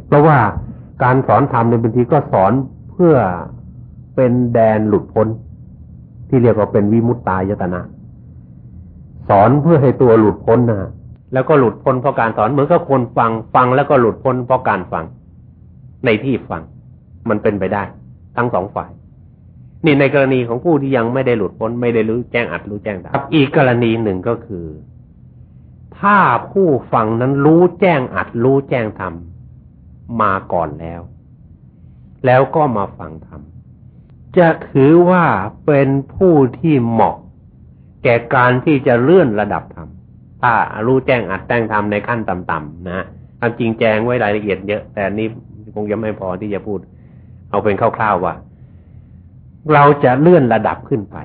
เพราะว่าการสอนธรรมในบางทีก็สอนเพื่อเป็นแดนหลุดพ้น ที่เรียกว่าเป็นวิมุตตายตนะ สอนเพื่อให้ตัวหลุดพ้นนะ แล้วก็หลุดพ้นเพราะการสอนเหมือนกับคนฟังฟังแล้วก็หลุดพ้นเพราะการฟัง ในที่ฟัง มันเป็นไปได้ ทั้งสองฝ่าย นี่ในกรณีของผู้ที่ยังไม่ได้หลุดพ้นไม่ได้รู้แจ้งอัดรู้แจ้งดับอีกกรณีหนึ่งก็คือ ถ้าผู้ฟังนั้นรู้แจ้งอัดรู้แจ้งทำมาก่อนแล้ว แล้วก็มาฟังทำจะถือว่าเป็นผู้ที่เหมาะ แก่การที่จะเลื่อนระดับธรรม ถ้ารู้แจ้งอัดแจ้งทำในขั้นต่ำๆนะทำจริงแจงไว้รายละเอียดเยอะ แต่นี้คงยังไม่พอที่จะพูด เอาเป็นคร่าวๆว่า เราจะเลื่อนระดับขึ้นไป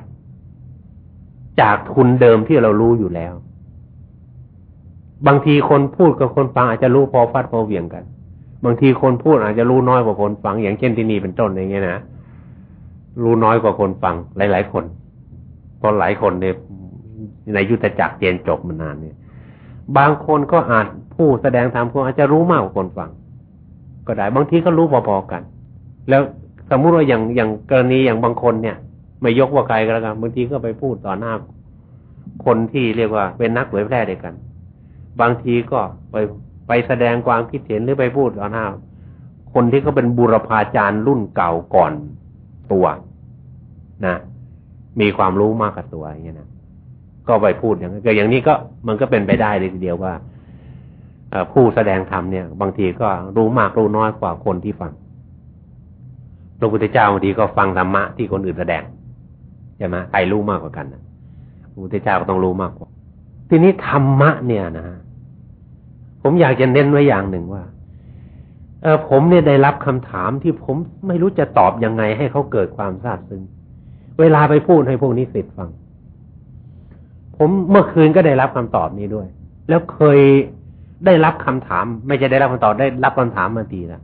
จากทุนเดิมที่เรารู้อยู่แล้ว บางทีคนพูดกับคนฟังอาจจะรู้พอฟัดพอเวียงกัน บางทีคนพูดอาจจะรู้น้อยกว่าคนฟัง อย่างเช่นที่นี่เป็นต้นอย่างเงี้ยนะรู้น้อยกว่าคนฟังหลาย ๆ คนเพราะหลายคนเนี่ย ในยุทธจักรเจนจบมานานเนี่ย บางคนก็อาจผู้แสดงธรรมคนอาจจะรู้มากกว่าคนฟัง ก็ได้บางทีก็รู้พอๆกัน แล้วสมมุติว่าอย่างอย่างกรณีอย่างบางคนเนี่ย ไม่ยกว่าใครก็แล้วกันบางทีก็ไปพูดต่อหน้า คนที่เรียกว่าเป็นนักเผยแพร่เดียวกัน บางทีก็ไปไปแสดงความคิดเห็นหรือไปพูดต่อหน้า คนที่เขาเป็นบุรพาจารย์รุ่นเก่าก่อนตัวนะมีความรู้มากกว่าตัวอย่างเงี้ยนะ ก็ไปพูดอย่างนี้ก็อย่างนี้ก็มันก็เป็นไปได้เลยทีเดียวว่าผู้แสดงธรรมเนี่ย บางทีก็รู้มากรู้น้อยกว่าคนที่ฟังพระพุทธเจ้าบางทีก็ฟังธรรมะที่คนอื่นแสดงใช่ไหมใครรู้มากกว่ากันนะพระพุทธเจ้าก็ต้องรู้มากกว่า ทีนี้ธรรมะเนี่ยนะผมอยากจะเน้นไว้อย่างหนึ่งว่า เออผมเนี่ยได้รับคำถามที่ผมไม่รู้จะตอบยังไงให้เขาเกิดความทราบซึ้งเวลาไปพูดให้พวกนี้สิทธิ์ฟัง ผมเมื่อคืนก็ได้รับคำตอบนี้ด้วย แล้วเคยได้รับคำถาม ไม่ใช่ได้รับคำตอบได้รับคำถามมาทีละ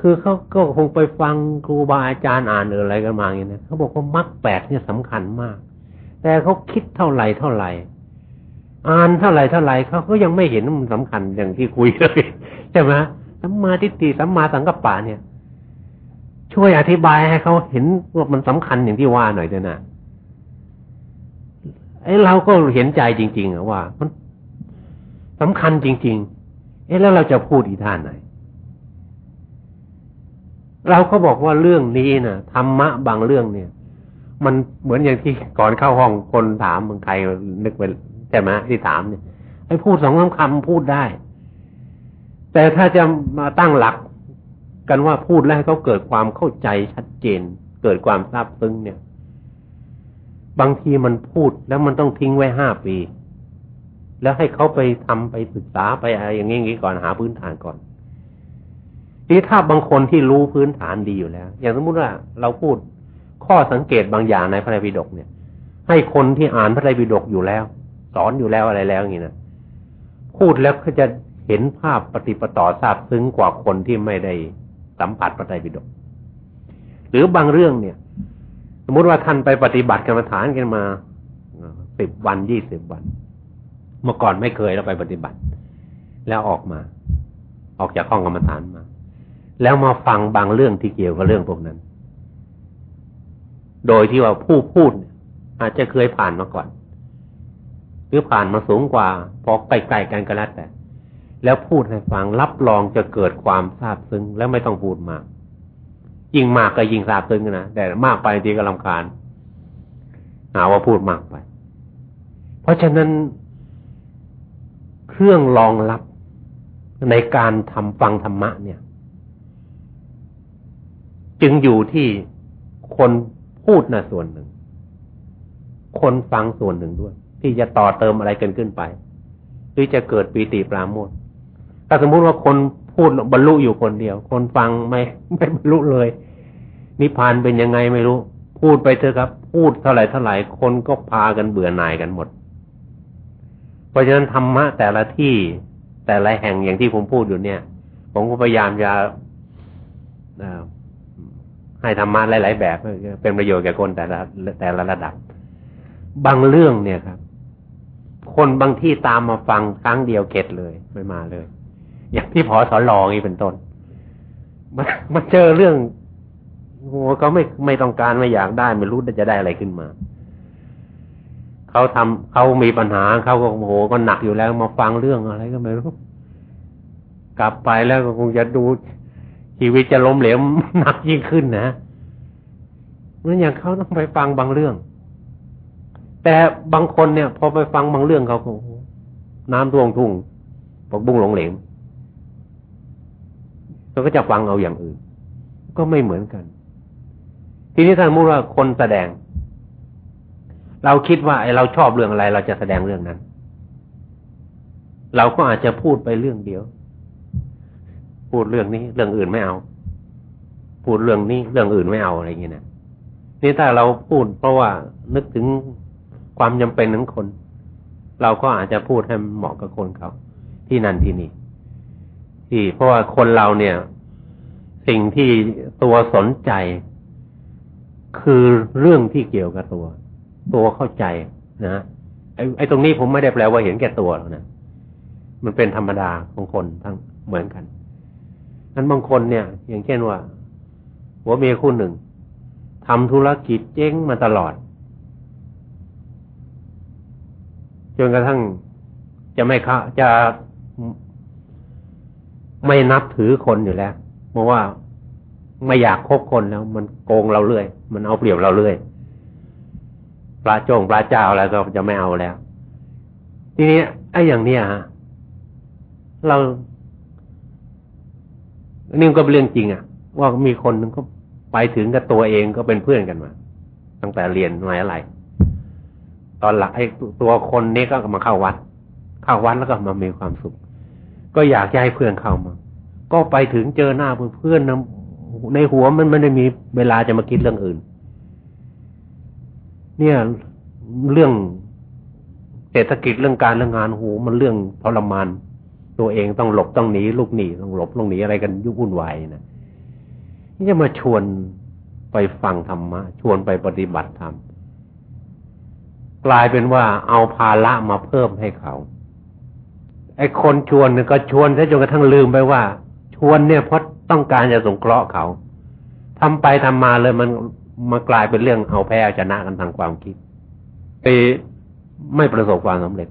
คือเขาก็คงไปฟังครูบาอาจารย์อ่านออะไรกันมาอย่างนี้เขาบอกว่ามรรคแปดเนี่ยสำคัญมาก แต่เขาคิดเท่าไหร่เท่าไหร่ อ่านเท่าไหร่เท่าไหร่เขาก็ยังไม่เห็นมันสำคัญอย่างที่คุยเลยใช่ไหมสัมมาทิฏฐิสัมมาสังกัปปะเนี่ย ช่วยอธิบายให้เขาเห็นว่ามันสำคัญอย่างที่ว่าหน่อยเถอะนะ ไอ้เราก็เห็นใจจริงๆว่า มันสำคัญจริง ๆ เอ๊ะแล้วเราจะพูดอีท่านไหน เราก็บอกว่าเรื่องนี้นะธรรมะบางเรื่องเนี่ย มันเหมือนอย่างที่ก่อนเข้าห้องคนถามมึงใครนึกไปใช่ไหมที่ถามเนี่ยไอ้พูดสองคำพูดได้ แต่ถ้าจะมาตั้งหลักกันว่าพูดแล้วให้เขาเกิดความเข้าใจชัดเจน เกิดความทราบซึ้งเนี่ย บางทีมันพูดแล้วมันต้องทิ้งไว้ห้าปี แล้วให้เขาไปทำไปศึกษาไปอะไรอย่างงี้ก่อนหาพื้นฐานก่อนทีถ้าบางคนที่รู้พื้นฐานดีอยู่แล้ว อย่างสมมติว่าเราพูดข้อสังเกตบางอย่างในพระไตรปิฎกเนี่ย ให้คนที่อ่านพระไตรปิฎกอยู่แล้ว สอนอยู่แล้วอะไรแล้วอย่างนี้นะพูดแล้วก็จะเห็นภาพปฏิปต่อทราบซึ้งกว่าคนที่ไม่ได้สัมผัสพระไตรปิฎกหรือบางเรื่องเนี่ย สมมติว่าท่านไปปฏิบัติกรรมฐานกันมาสิบวันยี่สิบวัน เมื่อก่อนไม่เคยเราไปปฏิบัติ แล้วออกมา ออกจากห้องกรรมฐานมา แล้วมาฟังบางเรื่องที่เกี่ยวกับเรื่องพวกนั้น โดยที่ว่าผู้พูด อาจจะเคยผ่านมาก่อน หรือผ่านมาสูงกว่าพอใกล้ๆกันก็แล้วแต่ แล้วพูดให้ฟังรับรองจะเกิดความทราบซึ้งแล้วไม่ต้องพูดมาก ยิ่งมากก็ยิ่งซาบซึ้งนะแต่มากไปทีก็ลำคาญหาว่าพูดมากไป เพราะฉะนั้นเครื่องรองรับในการทำฟังธรรมะเนี่ย จึงอยู่ที่คนพูดนะส่วนหนึ่ง คนฟังส่วนหนึ่งด้วย ที่จะต่อเติมอะไรกันขึ้นไป หรือจะเกิดปีติปราโมทถ้าสมมุติว่าคน พูดบรรลุอยู่คนเดียว คนฟังไม่ไม่บรรลุเลย นิพพานเป็นยังไงไม่รู้ พูดไปเถอะครับ พูดเท่าไหร่เท่าไหร่คนก็พากันเบื่อหน่ายกันหมด เพราะฉะนั้นธรรมะแต่ละที่แต่ละแห่งอย่างที่ผมพูดอยู่เนี่ย ผมก็พยายามจะให้ธรรมะหลาย ๆ แบบเป็นประโยชน์แก่คนแต่ละแต่ละระดับ บางเรื่องเนี่ยครับ คนบางที่ตามมาฟังครั้งเดียวเก็ตเลยไม่มาเลย อย่างที่พอสอนรองนี่เป็นต้นมามาเจอเรื่องโหเขาไม่ไม่ต้องการไม่อยากได้ ไม่รู้จะได้อะไรขึ้นมาเขาทำเขามีปัญหาเขาก็โหก็หนักอยู่แล้วมาฟังเรื่องอะไรก็ไม่รู้กลับไปแล้วก็คงจะดูชีวิตจะล้มเหลวหนักยิ่งขึ้นนะนั่นอย่างเขาต้องไปฟังบางเรื่อง แต่บางคนเนี่ย พอไปฟังบางเรื่องเขาก็น้ำท่วงทุ่งปกบุ้งหลงเหลว เขาก็จะฟังเอาอย่างอื่น ก็ไม่เหมือนกัน ทีนี้ท่านมูว่าคนแสดง เราคิดว่าไอเราชอบเรื่องอะไร เราจะแสดงเรื่องนั้น เราก็อาจจะพูดไปเรื่องเดียว พูดเรื่องนี้ เรื่องอื่นไม่เอา พูดเรื่องนี้ เรื่องอื่นไม่เอาอะไรอย่างเงี้ยนะนี่ถ้าเราพูดเพราะว่านึกถึงความจำเป็นของคน เราก็อาจจะพูดให้เหมาะกับคนเขา ที่นั่นที่นี่ ที่ เพราะว่าคนเราเนี่ย สิ่งที่ตัวสนใจ คือเรื่องที่เกี่ยวกับตัว ตัวเข้าใจนะไอ้ไอ้ตรงนี้ผมไม่ได้แปลว่าเห็นแก่ตัวหรอกนะมันเป็นธรรมดาของคนทั้งเหมือนกันนั้นบางคนเนี่ย อย่างเช่นว่าหัวเมียคู่หนึ่งทำธุรกิจเจ๊งมาตลอดจนกระทั่งจะไม่คะจะ ไม่นับถือคนอยู่แล้ว เพราะว่าไม่อยากคบคนแล้ว มันโกงเราเรื่อย มันเอาเปรียบเราเรื่อยปลาจงปลาเจ้าอะไรก็จะไม่เอาแล้ว ทีนี้ไอ้อย่างเนี้ยฮะเรานี่ก็เป็นเรื่องจริงอะว่ามีคนนึงก็ไปถึงกับตัวเองก็เป็นเพื่อนกันมา ตั้งแต่เรียนมาอะไรตอนหลังไอ้ตัวคนนี้ก็มาเข้าวัด เข้าวัดแล้วก็มามีความสุข ก็อยากให้เพื่อนเข้ามา ก็ไปถึงเจอหน้าเพื่อนนะในหัวมันไม่ได้มีเวลาจะมาคิดเรื่องอื่น เนี่ยเรื่องเศรษฐกิจเรื่องการเรื่องงานโหมันเรื่องทรมาน ตัวเองต้องหลบต้องหนีลูกหนีต้องหลบต้องหนีอะไรกันยุ่งวุ่นวายนะนี่จะมาชวนไปฟังธรรมะชวนไปปฏิบัติธรรมกลายเป็นว่าเอาภาระมาเพิ่มให้เขา ไอ้คนชวนเนี่ยก็ชวนซะจนกระทั่งลืมไปว่า ชวนเนี่ยเพราะต้องการจะสงเคราะห์เขาทำไปทำมาเลยมันมากลายเป็นเรื่องเอาแพ้ชนะกันทางความคิดไปไม่ประสบความสำเร็จ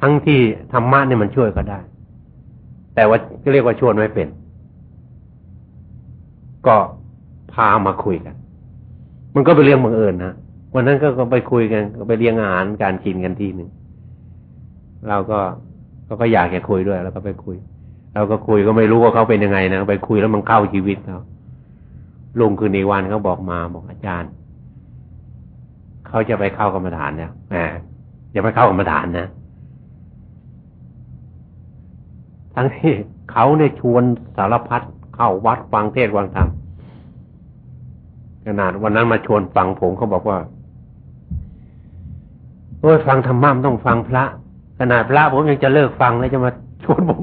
ทั้งที่ธรรมะเนี่ยมันช่วยก็ได้ แต่ว่าก็เรียกว่าชวนไม่เป็น ก็พามาคุยกัน มันก็เป็นเรื่องบังเอิญนะ วันนั้นก็ไปคุยกันไปเลี้ยงอาหารการกินกันทีหนึ่งเราก็เขาก็อยากจะคุยด้วย แล้วก็ไปคุย เราก็คุยก็ไม่รู้ว่าเขาเป็นยังไงนะไปคุยแล้วมันเข้าชีวิตเขาลุงคือในวันเขาบอกมาบอกอาจารย์เขาจะไปเข้ากรรมฐานเนี่ยแหมอย่าไปเข้ากรรมฐานนะทั้งที่เขาเนี่ยชวนสารพัดเข้าวัดฟังเทศฟังธรรมขนาดวันนั้นมาชวนฟังผมเขาบอกว่า โอ้ยฟังธรรมะมต้องฟังพระ ขนาดพระผมยังจะเลิกฟังแล้วจะมาชวนผม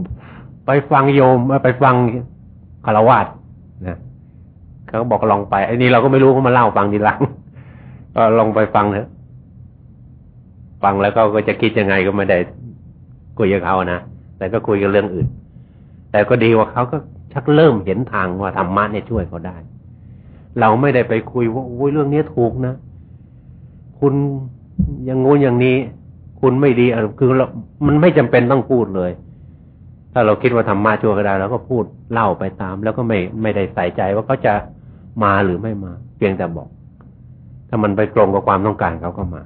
ไปฟังโยมไปฟังคารวะนะเขาบอกลองไปไอ้นี่เราก็ไม่รู้เขามาเล่าฟังทีหลังก็ลองไปฟังเถอะฟังแล้วก็ก็จะคิดยังไงก็ไม่ได้คุยกับเขานะแต่ก็คุยกันเรื่องอื่น แต่ก็ดีว่าเขาก็ชักเริ่มเห็นทางว่าธรรมะเนี่ยช่วยเขาได้ เราไม่ได้ไปคุยว่าโอ้ยเรื่องนี้ถูกนะ คุณ อย่างงู้นอย่างนี้ คุณไม่ดีคือเรามันไม่จำเป็นต้องพูดเลย ถ้าเราคิดว่าธรรมะชั่วก็ได้เราก็พูดเล่าไปตาม แล้วก็ไม่ไม่ได้ใส่ใจว่าเขาจะมาหรือไม่มา เพียงแต่บอก ถ้ามันไปตรงกับความต้องการเขาก็มา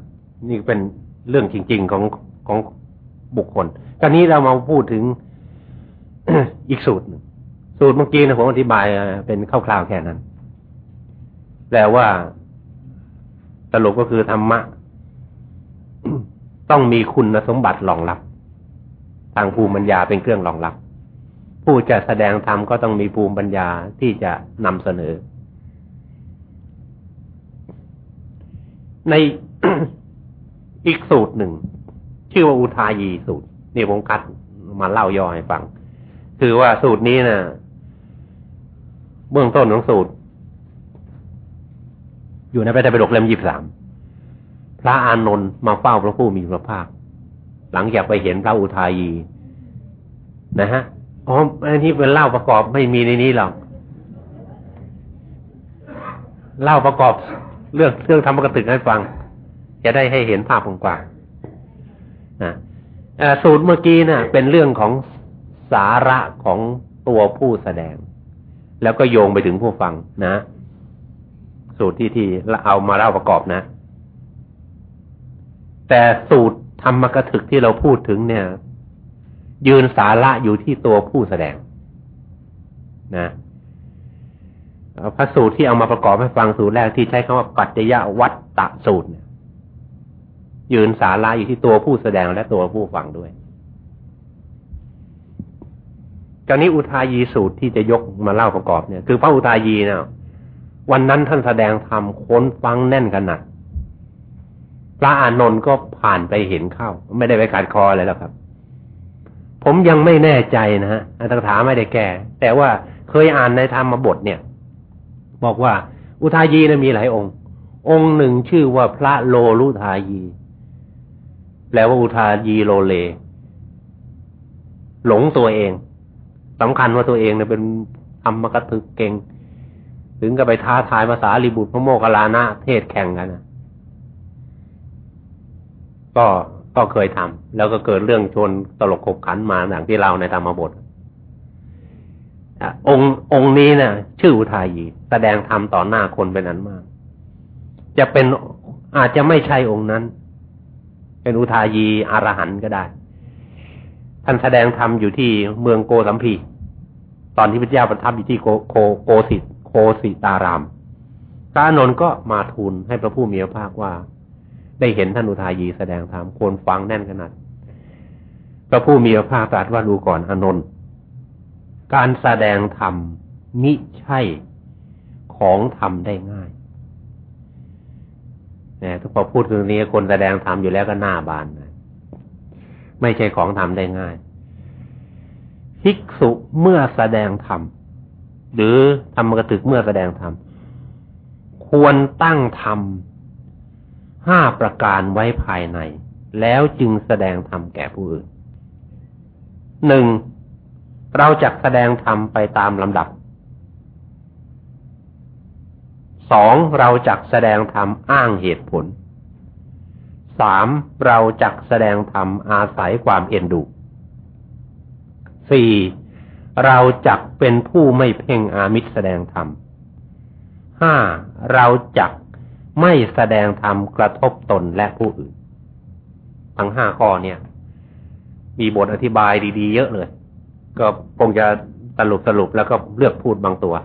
นี่เป็นเรื่องจริง ๆของของบุคคลตอนนี้เรามาพูดถึงอีกสูตรสูตรเมื่อกี้นะผมอธิบายเป็นคร่าวๆแค่นั้นแต่ว่าสรุปก็คือธรรมะ ต้องมีคุณสมบัติรองรับ ทางภูมิปัญญาเป็นเครื่องรองรับ ผู้จะแสดงธรรมก็ต้องมีภูมิปัญญาที่จะนำเสนอ ในอีกสูตรหนึ่ง ชื่อว่าอุทายีสูตรนี่ผมคัดมาเล่าย่อให้ฟัง คือว่าสูตรนี้นะเบื้องต้นของสูตร อยู่ในพระไตรปิฎกเล่มยี่สาม พระอานนท์มาเฝ้าพระผู้มีพระภาค หลังจากไปเห็นพระอุทายีนะฮะอ๋ออันนี้เป็นเล่าประกอบไม่มีในนี้หรอกเล่าประกอบเรื่องเรื่องธรรมกตึกให้ฟัง จะได้ให้เห็นภาพกว้างนะสูตรเมื่อกี้นะ่ะ เป็นเรื่องของสาระของตัวผู้แสดง แล้วก็โยงไปถึงผู้ฟังนะ สูตรที่ที่เอามาเล่าประกอบนะ แต่สูตรธรรมกถึกที่เราพูดถึงเนี่ย ยืนสาระอยู่ที่ตัวผู้แสดง นะพระสูตรที่เอามาประกอบให้ฟังสูตรแรกที่ใช้คำว่าปัจจยวัตตะสูตรเนี่ยยืนสาระอยู่ที่ตัวผู้แสดงและตัวผู้ฟังด้วยกรณีอุทายีสูตรที่จะยกมาเล่าประกอบเนี่ย คือพระอุทายีเนี่ยวันนั้นท่านแสดงธรรมค้นฟังแน่นขนาด พระอานนท์ก็ผ่านไปเห็นเข้า ไม่ได้ไปขาดคอเลยแล้วครับ ผมยังไม่แน่ใจนะฮะอัตถาไม่ได้แก้แต่ว่าเคยอ่านในธรรมบทเนี่ย บอกว่า อุทายีนะมีหลายองค์ องค์หนึ่งชื่อว่าพระโลลุทายี แปลว่าอุทายีโลเล หลงตัวเองสำคัญว่าตัวเองเนี่ยเป็นธรรมกถึกเก่ง ถึงกับไปท้าทายภาษาลิบุตรพระโมคคัลลานะเทศแข่งกันนะ ก็ก็เคยทำแล้วก็เกิดเรื่องชนตลกขบขันมาอย่างที่เราในธรรมบทองค์องค์นี้นะ่ะ ชื่ออุทายี แสดงธรรมต่อหน้าคนเป็นนั้นมาก จะเป็นอาจจะไม่ใช่องค์นั้น เป็นอุทายีอรหันต์ก็ได้ ท่านแสดงธรรมอยู่ที่เมืองโกสัมพี ตอนที่พระเจ้าประทับอยู่ที่โกโกโกสิตโคสิตารามพระนนท์ก็มาทูลให้พระผู้มีพระภาคว่า ได้เห็นท่านอุทายีแสดงธรรมควรฟังแน่นขนาดพระผู้มีพระภาคตรัสว่าดูก่อนอนนท์การแสดงธรรมมิใช่ของทำได้ง่ายนะถ้าพอพูดถึงนี้คนแสดงธรรมอยู่แล้วก็หน้าบานนะไม่ใช่ของทำได้ง่ายภิกษุเมื่อแสดงธรรมหรือธรรมกตึกเมื่อแสดงธรรมควรตั้งธรรม ห้าประการไว้ภายใน แล้วจึงแสดงธรรมแก่ผู้อื่นหนึ่งเราจะแสดงธรรมไปตามลำดับสองเราจักแสดงธรรมอ้างเหตุผลสามเราจักแสดงธรรมอาศัยความเอ็นดูสี่เราจักเป็นผู้ไม่เพ่งอามิตรแสดงธรรมห้าเราจัก ไม่แสดงธรรมกระทบตนและผู้อื่น ทั้งห้าข้อเนี่ย มีบทอธิบายดีๆ เยอะเลย ก็คงจะสรุปสรุปแล้วก็เลือกพูดบางตัว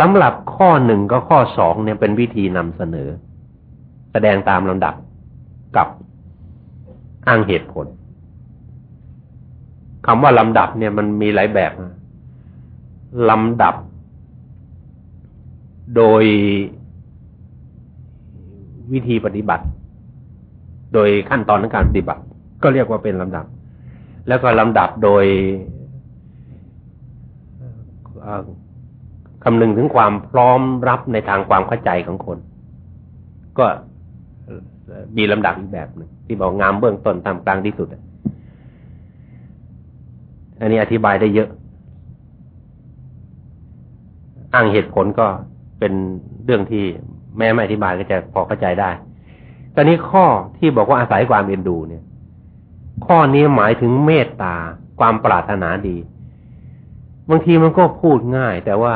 สำหรับข้อหนึ่งก็ข้อสองเนี่ยเป็นวิธีนำเสนอ แสดงตามลำดับกับอ้างเหตุผลคำว่าลำดับเนี่ยมันมีหลายแบบลำดับ โดย วิธีปฏิบัติ โดยขั้นตอนในการปฏิบัติ ก็เรียกว่าเป็นลำดับ แล้วก็ลำดับโดยคำนึงถึงความพร้อมรับในทางความเข้าใจของคน ก็มีลำดับอีกแบบหนึ่งที่บอกงามเบื้องต้นทำกลางที่สุด อันนี้อธิบายได้เยอะ อ้างเหตุผลก็เป็นเรื่องที่ แม้ไม่อธิบายก็จะพอเข้าใจได้ ตอนนี้ข้อที่บอกว่าอาศัยความเอ็นดูเนี่ย ข้อนี้หมายถึงเมตตาความปรารถนาดี บางทีมันก็พูดง่าย แต่ว่า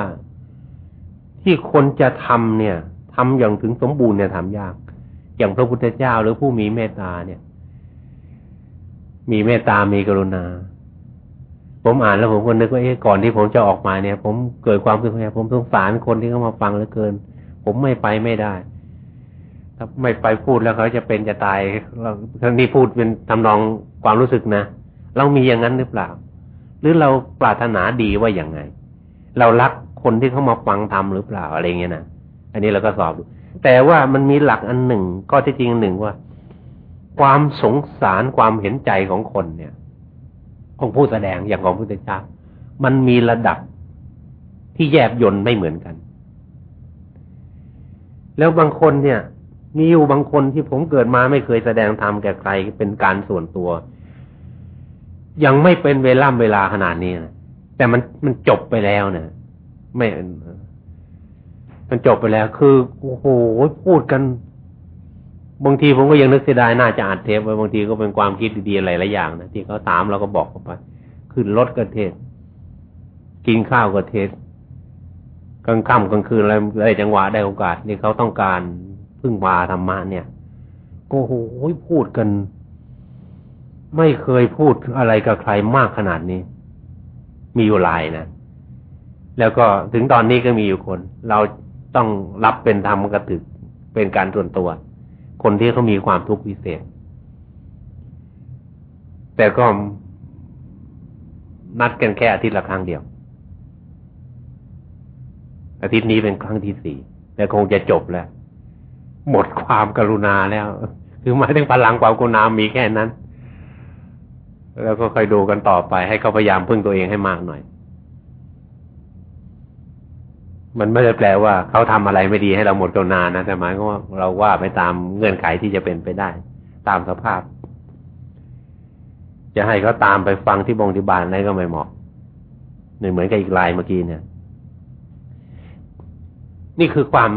ที่คนจะทำเนี่ยทำอย่างถึงสมบูรณ์เนี่ยทำยาก อย่างพระพุทธเจ้าหรือผู้มีเมตตาเนี่ย มีเมตตามีกรุณาผมอ่านแล้วผมก็นึกว่าเอ๊ะก่อนที่ผมจะออกมาเนี่ย ผมเกิดความรู้สึกผมสงสารคนที่เขามาฟังเหลือเกิน ผมไม่ไปไม่ได้ ถ้าไม่ไปพูดแล้วเขาจะเป็นจะตายเราทั้งนี้พูดเป็นทำนองความรู้สึกนะเรามีอย่างนั้นหรือเปล่า หรือเราปรารถนาดีว่าอย่างไง เรารักคนที่เขามาฟังทำหรือเปล่าอะไรเงี้ยนะอันนี้เราก็สอบแต่ว่ามันมีหลักอันหนึ่งก็ที่จริงหนึ่งว่า ความสงสารความเห็นใจของคนเนี่ย ของผู้แสดงอย่างของพุทธเจ้ามันมีระดับที่แยบยนต์ไม่เหมือนกัน แล้วบางคนเนี่ย มีอยู่บางคนที่ผมเกิดมาไม่เคยแสดงธรรมแก่ใครเป็นการส่วนตัว ยังไม่เป็นเวล่ำเวลาขนาดนี้นะแต่มันมันจบไปแล้วเนะไม่มันจบไปแล้ว คือโอ้โหพูดกัน บางทีผมก็ยังนึกเสียดายน่าจะอัดเทปไว้บางทีก็เป็นความคิดดีๆอะไรหลายอย่างนะที่เขาตามเราก็บอกเขาไปขึ้นรถก็เทศ กินข้าวก็เทศ กลางค่ำกลางคืนอะไรอะไรจังหวะได้โอกาสนี่เขาต้องการพึ่งพาธรรมะเนี่ยก็โหยพูดกัน ไม่เคยพูดอะไรกับใครมากขนาดนี้ มีอยู่หลายนะแล้วก็ถึงตอนนี้ก็มีอยู่คน เราต้องรับเป็นธรรมกระถึกเป็นการส่วนตัว คนที่เขามีความทุกข์พิเศษ แต่ก็นัดกันแค่อาทิตย์ละครั้งเดียว อาทิตย์นี้เป็นครั้งที่สี่แต่คงจะจบแล้ว หมดความกรุณาแล้ว คือหมายถึงพลังความกรุณามีแค่นั้น แล้วก็ค่อยดูกันต่อไป ให้เขาพยายามพึ่งตัวเองให้มากหน่อย มันไม่ได้แปลว่าเขาทำอะไรไม่ดีให้เราหมดกรุณานะแต่หมายว่าเราว่าไปตามเงื่อนไขที่จะเป็นไปได้ ตามสภาพ จะให้เขาตามไปฟังที่บงที่บานอะไรก็ไม่เหมาะหนึ่งเหมือนกับอีกลายเมื่อกี้เนี่ย นี่คือความ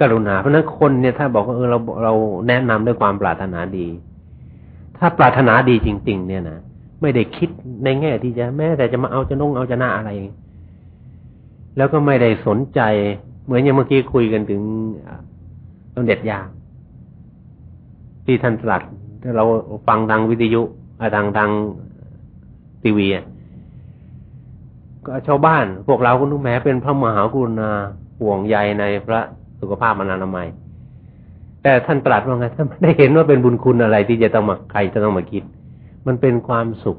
กรุณา เพราะนั้นคนเนี่ยถ้าบอกว่าเออเราเราแนะนำด้วยความปรารถนาดี ถ้าปรารถนาดีจริง ๆ เนี่ยนะไม่ได้คิดในแง่ที่จะแม้แต่จะมาเอาจะนุ่งเอาจะหน้าอะไร แล้วก็ไม่ได้สนใจ เหมือนอย่างเมื่อกี้คุยกันถึงต้องเด็ดยาที่ท่านตรัสเราฟังทางวิทยุทางทางทีวี ชาวบ้าน พวกเราก็นึกแม้เป็นพระมหากรุณาห่วงใยในพระสุขภาพอนามัย แต่ท่านตรัสว่าไงท่านไม่ได้เห็นว่าเป็นบุญคุณอะไรที่จะต้องมาใครจะต้องมาคิด มันเป็นความสุข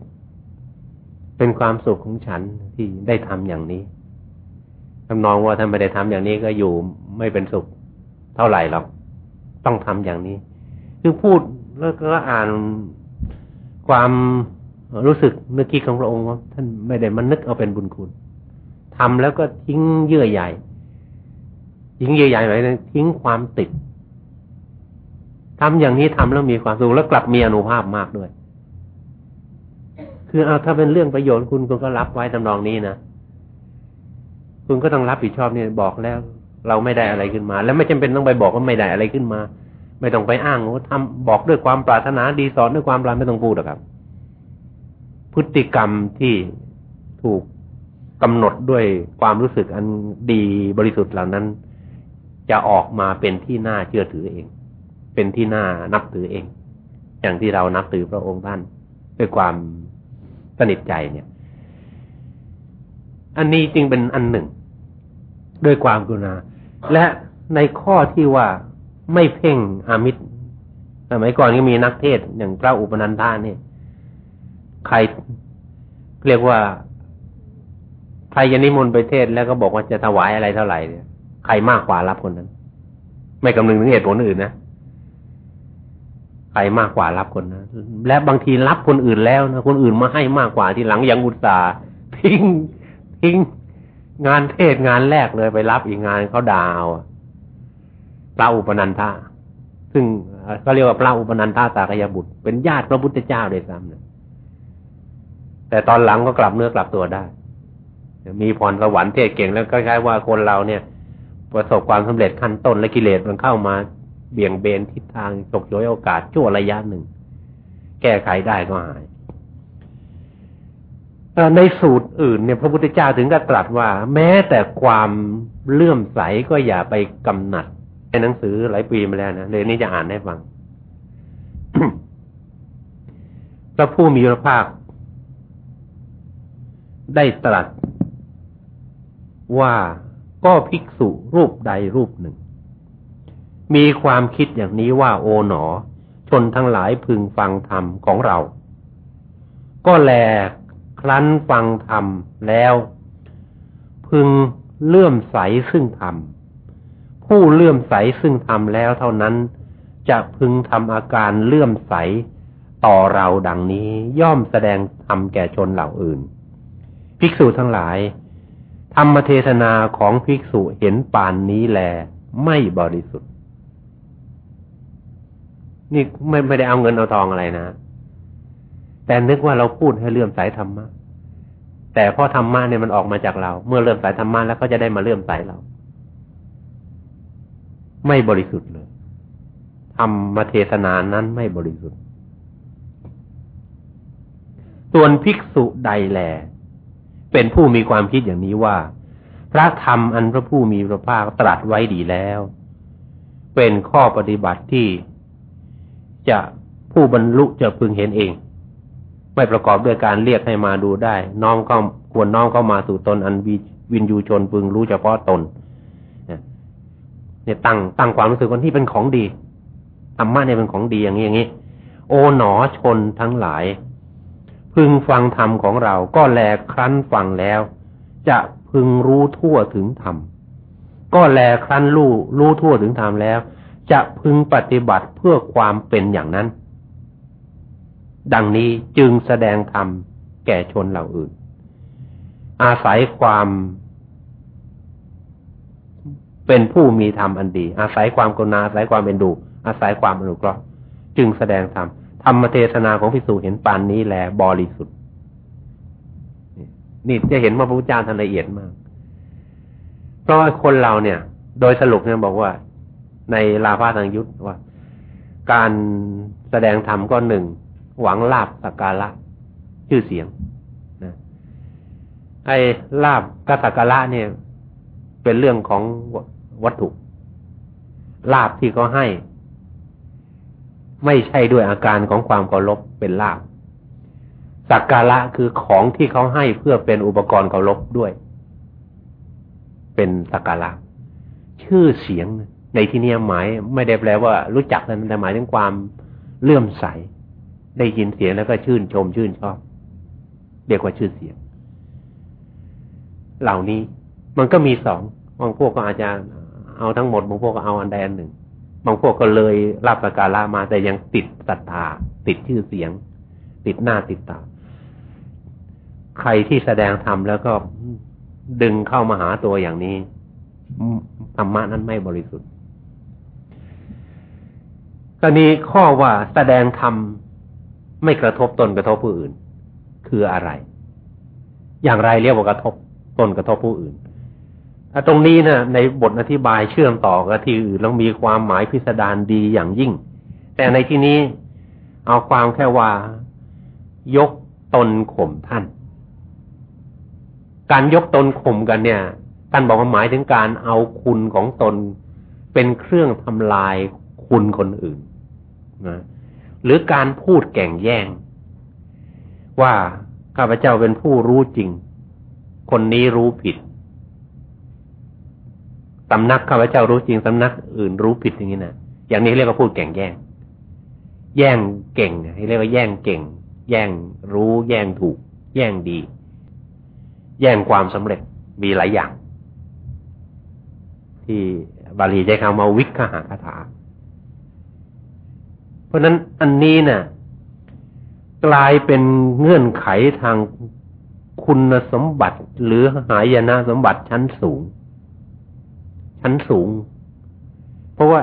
เป็นความสุขของฉันที่ได้ทำอย่างนี้ทำนองว่าท่านไม่ได้ทำอย่างนี้ก็อยู่ไม่เป็นสุขเท่าไหร่หรอกต้องทำอย่างนี้ คือพูดแล้วก็อ่านความ รู้สึกนึกคิดของพระองค์ว่าท่านไม่ได้มันนึกเอาเป็นบุญคุณทำแล้วก็ทิ้งเยื่อใหญ่ทิ้งเยื่อใหญ่ไว้ทิ้งความติดทำอย่างนี้ทำแล้วมีความสุขแล้วกลับมีอนุภาพมากด้วย คือเอาถ้าเป็นเรื่องประโยชน์คุณคุณก็รับไว้ทำนองนี้นะคุณก็ต้องรับผิดชอบเนี่ยบอกแล้ว เราไม่ได้อะไรขึ้นมา แล้วไม่จำเป็นต้องไปบอกว่าไม่ได้อะไรขึ้นมา ไม่ต้องไปอ้างว่าทำบอกด้วยความปรารถนาดีสอนด้วยความรักไม่ต้องพูดหรอกครับ พฤติกรรมที่ถูกกำหนดด้วยความรู้สึกอันดีบริสุทธิ์เหล่านั้น จะออกมาเป็นที่น่าเชื่อถือเอง เป็นที่น่านับถือเอง อย่างที่เรานับถือพระองค์ท่านด้วยความสนิทใจเนี่ย อันนี้จึงเป็นอันหนึ่ง ด้วยความกรุณา และในข้อที่ว่าไม่เพ่งอามิตรสมัยก่อนก็มีนักเทศอย่างพระอุปนันทาเนี่ย ใครเรียกว่าใครยนิมนต์ไปเทศแล้วก็บอกว่าจะถวายอะไรเท่าไหร่เนี่ยใครมากกว่ารับคนนั้น ไม่กำนึงถึงเหตุผลอื่นนะใครมากกว่ารับคนนั้นและบางทีรับคนอื่นแล้วนะคนอื่นมาให้มากกว่าที่หลังยังอุตส่าห์ทิ้งทิ้งงานเทศงานแรกเลยไปรับอีกงานเขาดาวพระอุปนันทาซึ่งก็เรียกว่าพระอุปนันทาสากยบุตร เป็นญาติพระพุทธเจ้าเลยซ้ำเนี่ย แต่ตอนหลังก็กลับเนื้อกลับตัวได้ มีพรสวรรค์เทศเก่งแล้วคล้ายๆว่าคนเราเนี่ย ประสบความสำเร็จขั้นต้นและกิเลสมันเข้ามาเบี่ยงเบนทิศทางตกโยยโอกาสชั่วระยะหนึ่ง แก้ไขได้ก็หายในสูตรอื่นเนี่ยพระพุทธเจ้าถึงกับตรัสว่า แม้แต่ความเลื่อมใสก็อย่าไปกำหนัดในหนังสือหลายปีมาแล้วนะเดี๋ยวนี้จะอ่านให้ฟัง พระผู้มีพระภาค ได้ตรัส ว่าก็ภิกษุรูปใดรูปหนึ่ง มีความคิดอย่างนี้ว่าโอหนอ ชนทั้งหลายพึงฟังธรรมของเรา ก็แลครั้นฟังธรรมแล้ว พึงเลื่อมใสซึ่งธรรมผู้เลื่อมใสซึ่งธรรมแล้วเท่านั้น จะพึงทำอาการเลื่อมใสต่อเราดังนี้ย่อมแสดงธรรมแก่ชนเหล่าอื่น ภิกษุทั้งหลาย ธรรมเทศนาของภิกษุเห็นปานนี้แล ไม่บริสุทธิ์ นี่ไม่ไม่ได้เอาเงินเอาทองอะไรนะ แต่นึกว่าเราพูดให้เลื่อมใสธรรมะ แต่พอธรรมะเนี่ยมันออกมาจากเรา เมื่อเลื่อมใสธรรมะแล้วก็จะได้มาเลื่อมใสเรา ไม่บริสุทธิ์เลยธรรมเทศนานั้นไม่บริสุทธิ์ ส่วนภิกษุใดแล เป็นผู้มีความคิดอย่างนี้ว่า พระธรรมอันพระผู้มีพระภาคตรัสไว้ดีแล้ว เป็นข้อปฏิบัติที่จะผู้บรรลุจะพึงเห็นเอง ไม่ประกอบด้วยการเรียกให้มาดูได้ น้อมก็ควรน้อมเข้ามาสู่ตนอันวินยูชนพึงรู้เฉพาะตนเนี่ยตั้งตั้งความรู้สึกว่าที่เป็นของดีธรรมะเนี่ยเป็นของดีอย่างนี้อย่างนี้ โอ๋หนอชนทั้งหลาย พึงฟังธรรมของเราก็แลครั้นฟังแล้ว จะพึงรู้ทั่วถึงธรรมก็แลครั้นรู้รู้ทั่วถึงธรรมแล้ว จะพึงปฏิบัติเพื่อความเป็นอย่างนั้น ดังนี้จึงแสดงธรรมแก่ชนเหล่าอื่น อาศัยความเป็นผู้มีธรรมอันดี อาศัยความกรุณาอาศัยความเป็นดู อาศัยความอนุเคราะห์จึงแสดงธรรม ธรรมเทศนาของพิสูจเห็นปานนี้แลบริสุทธิ์นี่จะเห็นว่าพระพุทธเจ้าท่านละเอียดมาก เพราะคนเราเนี่ย โดยสรุปเนี่ยบอกว่า ในลาภาทางยุทธว่า การแสดงธรรมก็หนึ่ง หวังลาบสักการะชื่อเสียงนะไอ้ลาบกับสักการะเนี่ย เป็นเรื่องของวัตถุ ลาบที่เขาให้ ไม่ใช่ด้วยอาการของความเคารพเป็นลาบสักการะคือของที่เขาให้เพื่อเป็นอุปกรณ์เคารพด้วย เป็นสักการะชื่อเสียงในที่นี้หมาย ไม่ได้แปลว่ารู้จักนั้นแต่หมายถึงความเลื่อมใส ได้ยินเสียงแล้วก็ชื่นชมชื่นชอบเรียกว่าชื่อเสียง เหล่านี้มันก็มีสองบางพวกก็อาจจะเอาทั้งหมดบางพวกก็เอาอันใดอันหนึ่ง บางพวกก็เลยรับประการะมาแต่ยังติดศรัทธาติดชื่อเสียง ติดหน้าติดตา ใครที่แสดงธรรมแล้วก็ดึงเข้ามาหาตัวอย่างนี้ธรรมะนั้นไม่บริสุทธิ์ตอนนี้ข้อว่าแสดงธรรมไม่กระทบตนกระทบผู้อื่น คืออะไร อย่างไรเรียกว่ากระทบตนกระทบผู้อื่น ตรงนี้นะในบทอธิบายเชื่อมต่อกับที่อื่นแล้วมีความหมายพิสดารดีอย่างยิ่ง แต่ในที่นี้เอาความแค่ว่า ยกตนข่มท่าน การยกตนข่มกันเนี่ย ท่านบอกว่าหมายถึงการเอาคุณของตน เป็นเครื่องทำลายคุณคนอื่นนะหรือการพูดแก่งแย่ง ว่าข้าพเจ้าเป็นผู้รู้จริง คนนี้รู้ผิด สำนักข้าพเจ้ารู้จริงสำนักอื่นรู้ผิดอย่างนี้นะอย่างนี้เรียกว่าพูดแก่งแย่ง แย่งเก่งให้เรียกว่าแย่งเก่ง แย่งรู้แย่งถูก แย่งดี แย่งความสำเร็จมีหลายอย่าง ที่บาลีใช้คำว่าวิคหาคาถา เพราะนั้นอันนี้นะ่ะ กลายเป็นเงื่อนไขทางคุณสมบัติหรือหายนะสมบัติชั้นสูง ชั้นสูง เพราะว่า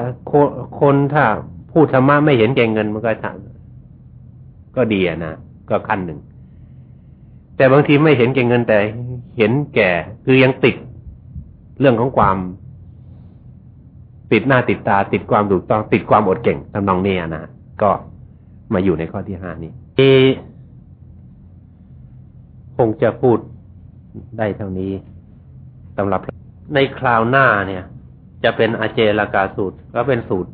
คนถ้าพูดธรรมะไม่เห็นแก่เงินมันก็ก็ดีนะก็ขั้นหนึ่ง แต่บางทีไม่เห็นแก่เงินแต่เห็นแก่คือยังติดเรื่องของความ ติดหน้าติดตา ติดความถูกต้อง ติดความอดเก่งทำนองนี้นะก็มาอยู่ในข้อที่ห้านี้คงจะพูดได้เท่านี้สำหรับ ในคราวหน้าเนี่ย จะเป็นอาเจลากาสูตร ก็เป็นสูตร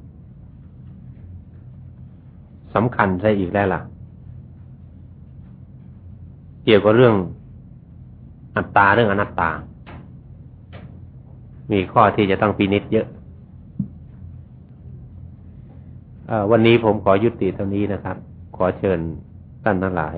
สำคัญใช่อีกแล้วล่ะ เกี่ยวกับเรื่องอัตตาเรื่องอนัตตา มีข้อที่จะต้องปีนิดเยอะอวันนี้ผมขอยุติเท่านี้นะครับ ขอเชิญท่านทั้งหลาย